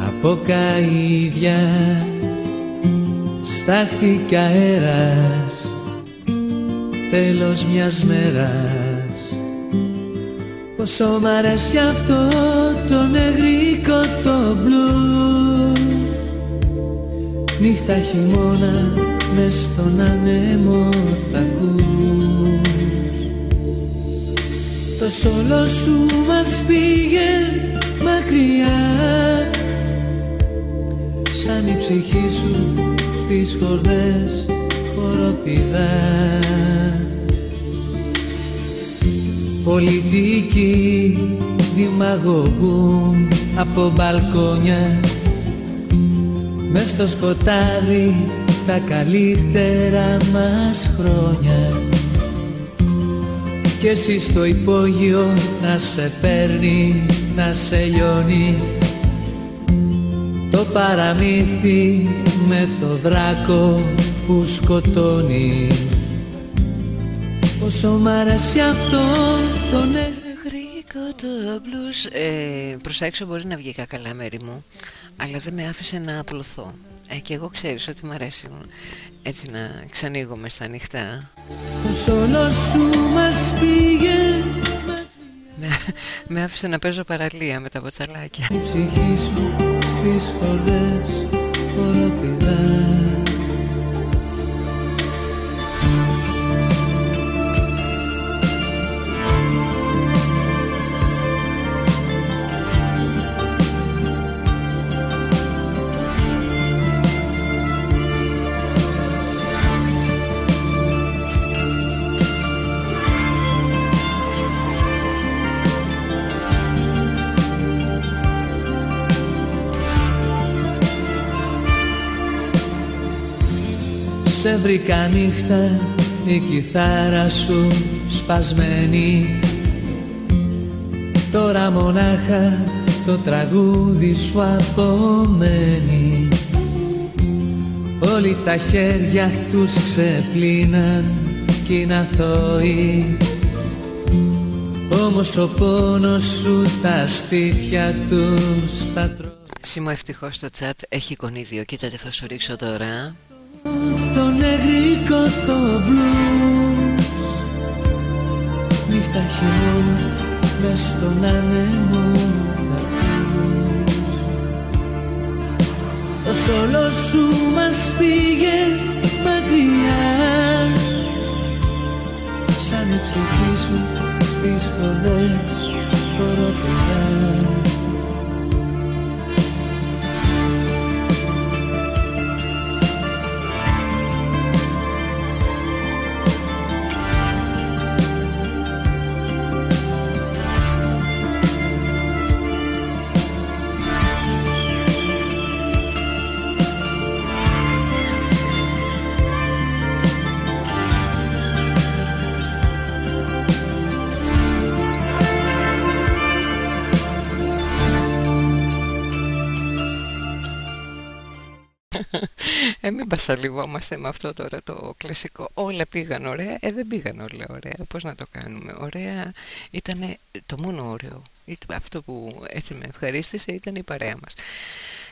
από καΐδια στάχτηκε αέρας τέλος μιας μέρας Πόσο μ' αρέσει αυτό το νεγρικό το μπλου. Νύχτα χειμώνα μες στον ανέμο τ' ακούς. Το σόλο σου μας πήγε μακριά. Σαν η ψυχή σου στις χορδές χοροπηδά Πολιτικοί δημαγωγούν από μπαλκόνια. Μες στο σκοτάδι τα καλύτερα μας χρόνια. Κι εσύ στο υπόγειο να σε παίρνει, να σε λιώνει. Το παραμύθι με το δράκο που που σκοτώνει Πόσο μ' αρέσει αυτό το νεγρικό το μπλουζ ε, Προς έξω μπορεί να βγει καλά μέρη μου Αλλά δεν με άφησε να απλωθώ. Ε, Και εγώ ξέρεις ότι μ' αρέσει έτσι να ξανοίγομαι στα ανοιχτά Πως όλος σου μας πήγε. Με, με άφησε να παίζω παραλία με τα μποτσαλάκια Η ψυχή σου στις χορδές χοροπηδάς σε βρήκα νύχτα η κιθάρα σου σπασμένη. Τώρα μονάχα το τραγούδι σου απομένει. Όλοι τα χέρια τους ξεπλύναν κι είναι αθώοι. Όμως ο πόνος σου τα στήθια τους τα τρώει. Σήμω ευτυχώς το τσάτ έχει κονίδιο, κοίτατε θα σου ρίξω τώρα το νεγρικό το μπλουζ Νύχτα χειμώνα μες στον άνεμο. Το σόλο σου μας πήγε μακριά. Σαν η ψυχή σου στις φωλές χοροπηδά ε, μην πασαλιβόμαστε με αυτό τώρα το κλασικό. Όλα πήγαν ωραία. Ε, δεν πήγαν όλα ωραία. Πώς να το κάνουμε. Ωραία ήταν το μόνο ωραίο. Αυτό που έτσι με ευχαρίστησε ήταν η παρέα μας.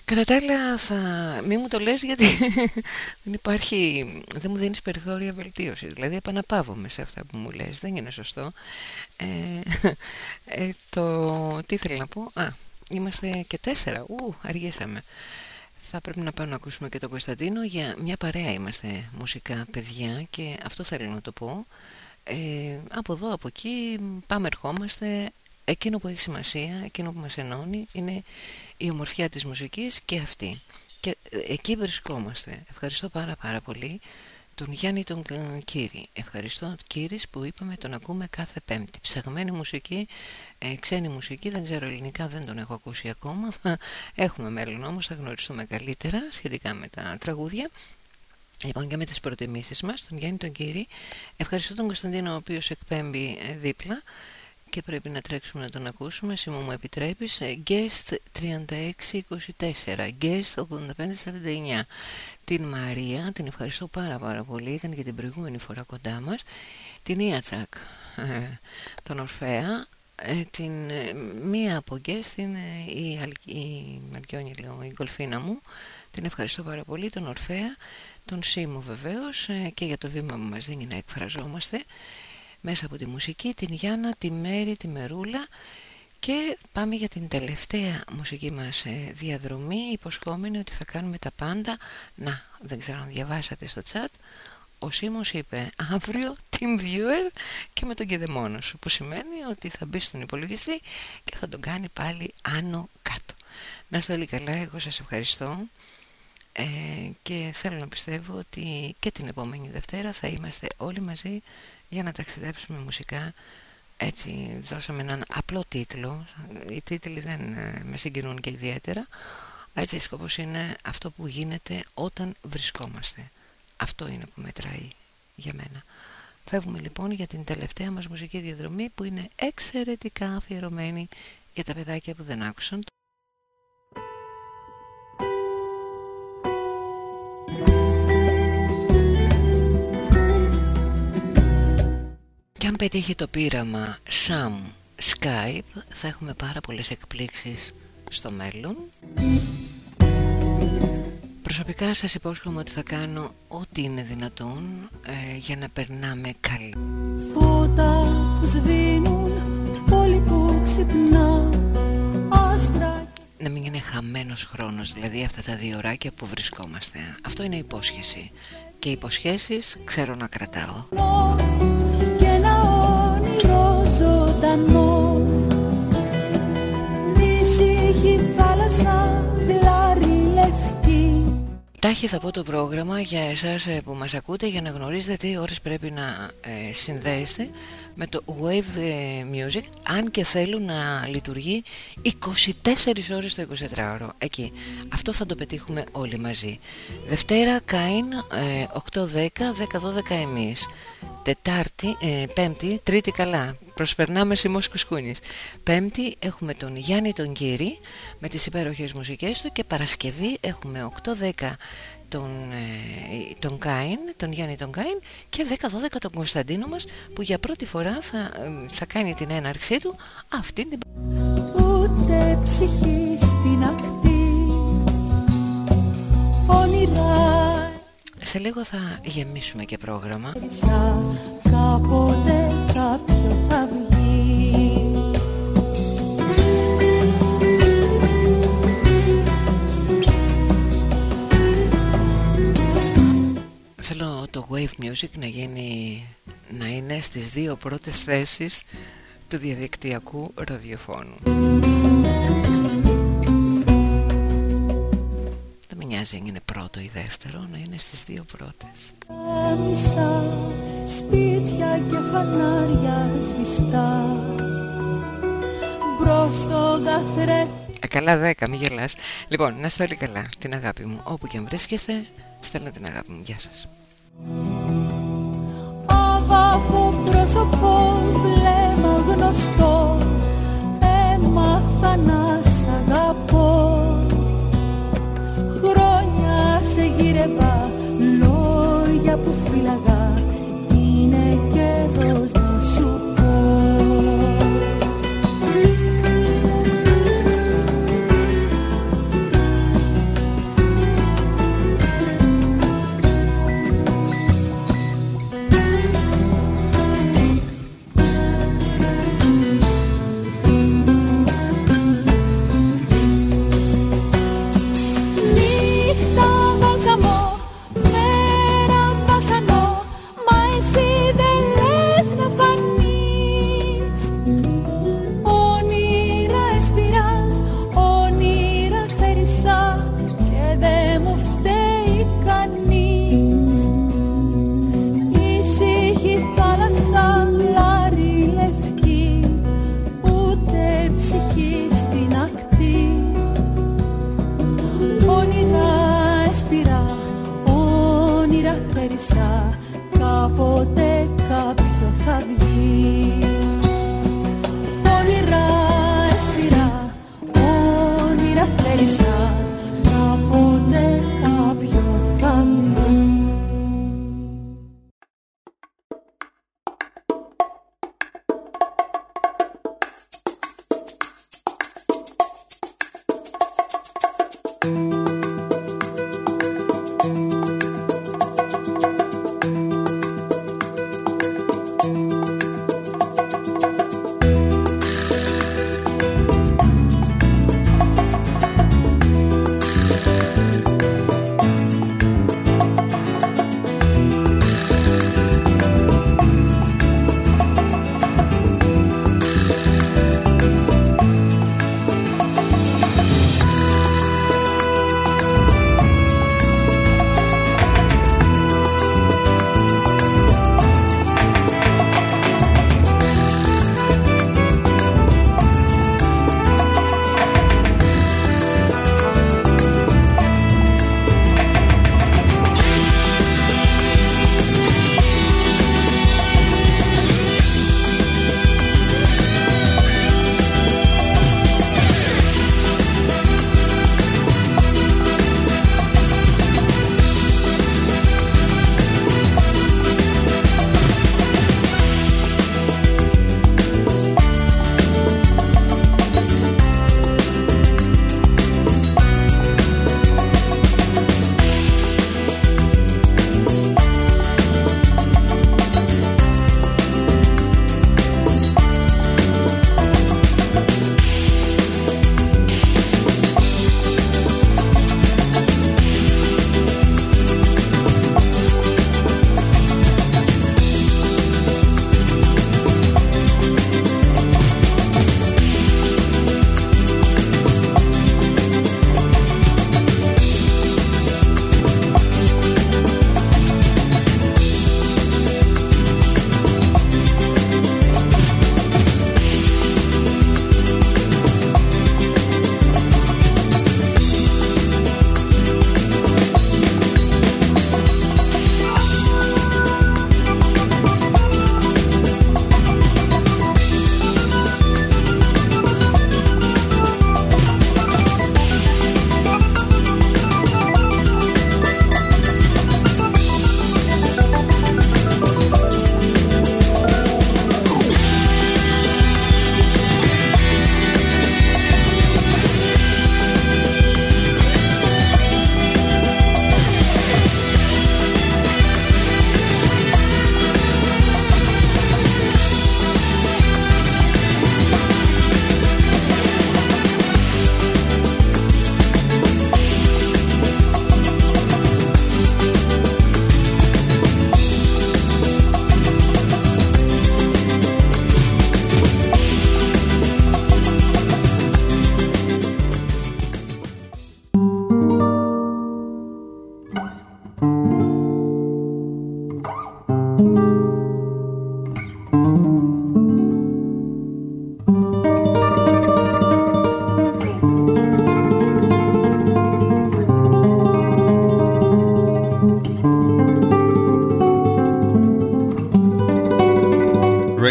Κατά τα άλλα, θα... μη μου το λες γιατί δεν υπάρχει, δεν μου δίνεις περιθώρια βελτίωσης. Δηλαδή επαναπάβομαι σε αυτά που μου λες. Δεν είναι σωστό. Ε, ε, το... Τι ήθελα να πω. Α, είμαστε και τέσσερα. Ου, αργήσαμε θα πρέπει να πάμε να ακούσουμε και τον Κωνσταντίνο. Για μια παρέα είμαστε μουσικά παιδιά και αυτό θέλω να το πω. Ε, από εδώ από εκεί πάμε ερχόμαστε. Εκείνο που έχει σημασία εκείνο που μας ενώνει είναι η ομορφιά της μουσικής και αυτή. Και ε, εκεί βρισκόμαστε. Ευχαριστώ πάρα πάρα πολύ τον Γιάννη τον Κύρι. Ευχαριστώ Κύρις που είπαμε τον ακούμε κάθε πέμπτη. Ψαγμένη μουσική, ε, ξένη μουσική, δεν ξέρω ελληνικά, δεν τον έχω ακούσει ακόμα. Έχουμε μέλλον όμως, θα γνωριστούμε καλύτερα σχετικά με τα τραγούδια. Λοιπόν και με τις προτιμήσεις μας, τον Γιάννη τον Κύρι. Ευχαριστώ τον Κωνσταντίνο ο οποίος εκπέμπει ε, δίπλα και πρέπει να τρέξουμε να τον ακούσουμε εσύ μου επιτρέπεις. Ε, Guest 3624 Guest 8549 την Μαρία, την ευχαριστώ πάρα πάρα πολύ. Ήταν και την προηγούμενη φορά κοντά μας. Την Ιατσακ τον Ορφέα ε, την, ε, μία από Guest είναι η, η Μαρκιόνη λέω, η Γκολφίνα μου. Την ευχαριστώ πάρα πολύ. Τον Ορφέα τον Σίμου βεβαίως. Και για το βήμα που μας δίνει να εκφραζόμαστε μέσα από τη μουσική την Γιάννα, τη Μέρη, τη Μερούλα και πάμε για την τελευταία μουσική μας ε, διαδρομή. Υποσχόμενη ότι θα κάνουμε τα πάντα. Να, δεν ξέρω αν διαβάσατε στο chat. Ο Σίμος είπε αύριο team viewer και με τον κεδεμόνο σου που σημαίνει ότι θα μπει στον υπολογιστή και θα τον κάνει πάλι άνω κάτω. Να είστε όλοι καλά, εγώ σας ευχαριστώ. Ε, και θέλω να πιστεύω ότι και την επόμενη Δευτέρα θα είμαστε όλοι μαζί για να ταξιδέψουμε μουσικά έτσι δώσαμε έναν απλό τίτλο. Οι τίτλοι δεν ε, με συγκινούν και ιδιαίτερα. Έτσι σκοπός είναι αυτό που γίνεται όταν βρισκόμαστε. Αυτό είναι που μετράει για μένα. Φεύγουμε λοιπόν για την τελευταία μας μουσική διαδρομή που είναι εξαιρετικά αφιερωμένη για τα παιδάκια που δεν άκουσαν αν πετύχει το πείραμα Sam Skype θα έχουμε πάρα πολλές εκπλήξεις στο μέλλον Προσωπικά σας υπόσχομαι ότι θα κάνω ό,τι είναι δυνατόν ε, για να περνάμε καλή Φώτα που σβήνουν, πόλη που ξυπνά, άστρα να μην είναι χαμένος χρόνος, δηλαδή αυτά τα δύο ωράκια που βρισκόμαστε. Αυτό είναι υπόσχεση. Και υποσχέσεις ξέρω να κρατάω. Και ένα όνειρο ζωντανό Ήσυχη θάλασσα, γλάρι λευκή. Τάχει θα πω το πρόγραμμα για εσάς ε, που μας ακούτε για να γνωρίζετε τι ώρες πρέπει να ε, συνδέεστε με το Wave ε, Music αν και θέλουν να λειτουργεί 24 ώρες το 24ωρο εκεί. Αυτό θα το πετύχουμε όλοι μαζί. Δευτέρα Κάιν 8-10 10-12 εμείς. Τετάρτη, ε, Πέμπτη, Τρίτη καλά. Προσπερνάμε Σιμός Κουσκούνης. Πέμπτη έχουμε τον Γιάννη τον Κύρι Με τις υπέροχες μουσικές του Και Παρασκευή έχουμε 8-10 τον, ε, τον Κάιν, τον Γιάννη τον Κάιν και 10-12 τον Κωνσταντίνο μας που για πρώτη φορά θα, ε, θα κάνει την έναρξή του αυτή την... Ούτε ψυχή στην ακτή. Όνειρα. Σε λίγο θα γεμίσουμε και πρόγραμμα. Κάποτε το Wave Music να γίνει να είναι στις δύο πρώτες θέσεις του διαδικτυακού ραδιοφώνου. Δεν με νοιάζει αν είναι πρώτο ή δεύτερο, να είναι στις δύο πρώτες. Μισά σπίτια και φανάρια σβηστά Μπρος στον καθρέφτη Ε, καλά δέκα, μην γελάς. Λοιπόν, να είστε όλοι καλά, την αγάπη μου. Όπου και αν βρίσκεστε, στέλνω την αγάπη μου. Γεια σας. Άβαφο πρόσωπο, βλέμμα γνωστό Έμαθα να σ' αγαπώ. Χρόνια σε γύρευα,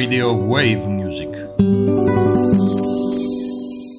Radio Wave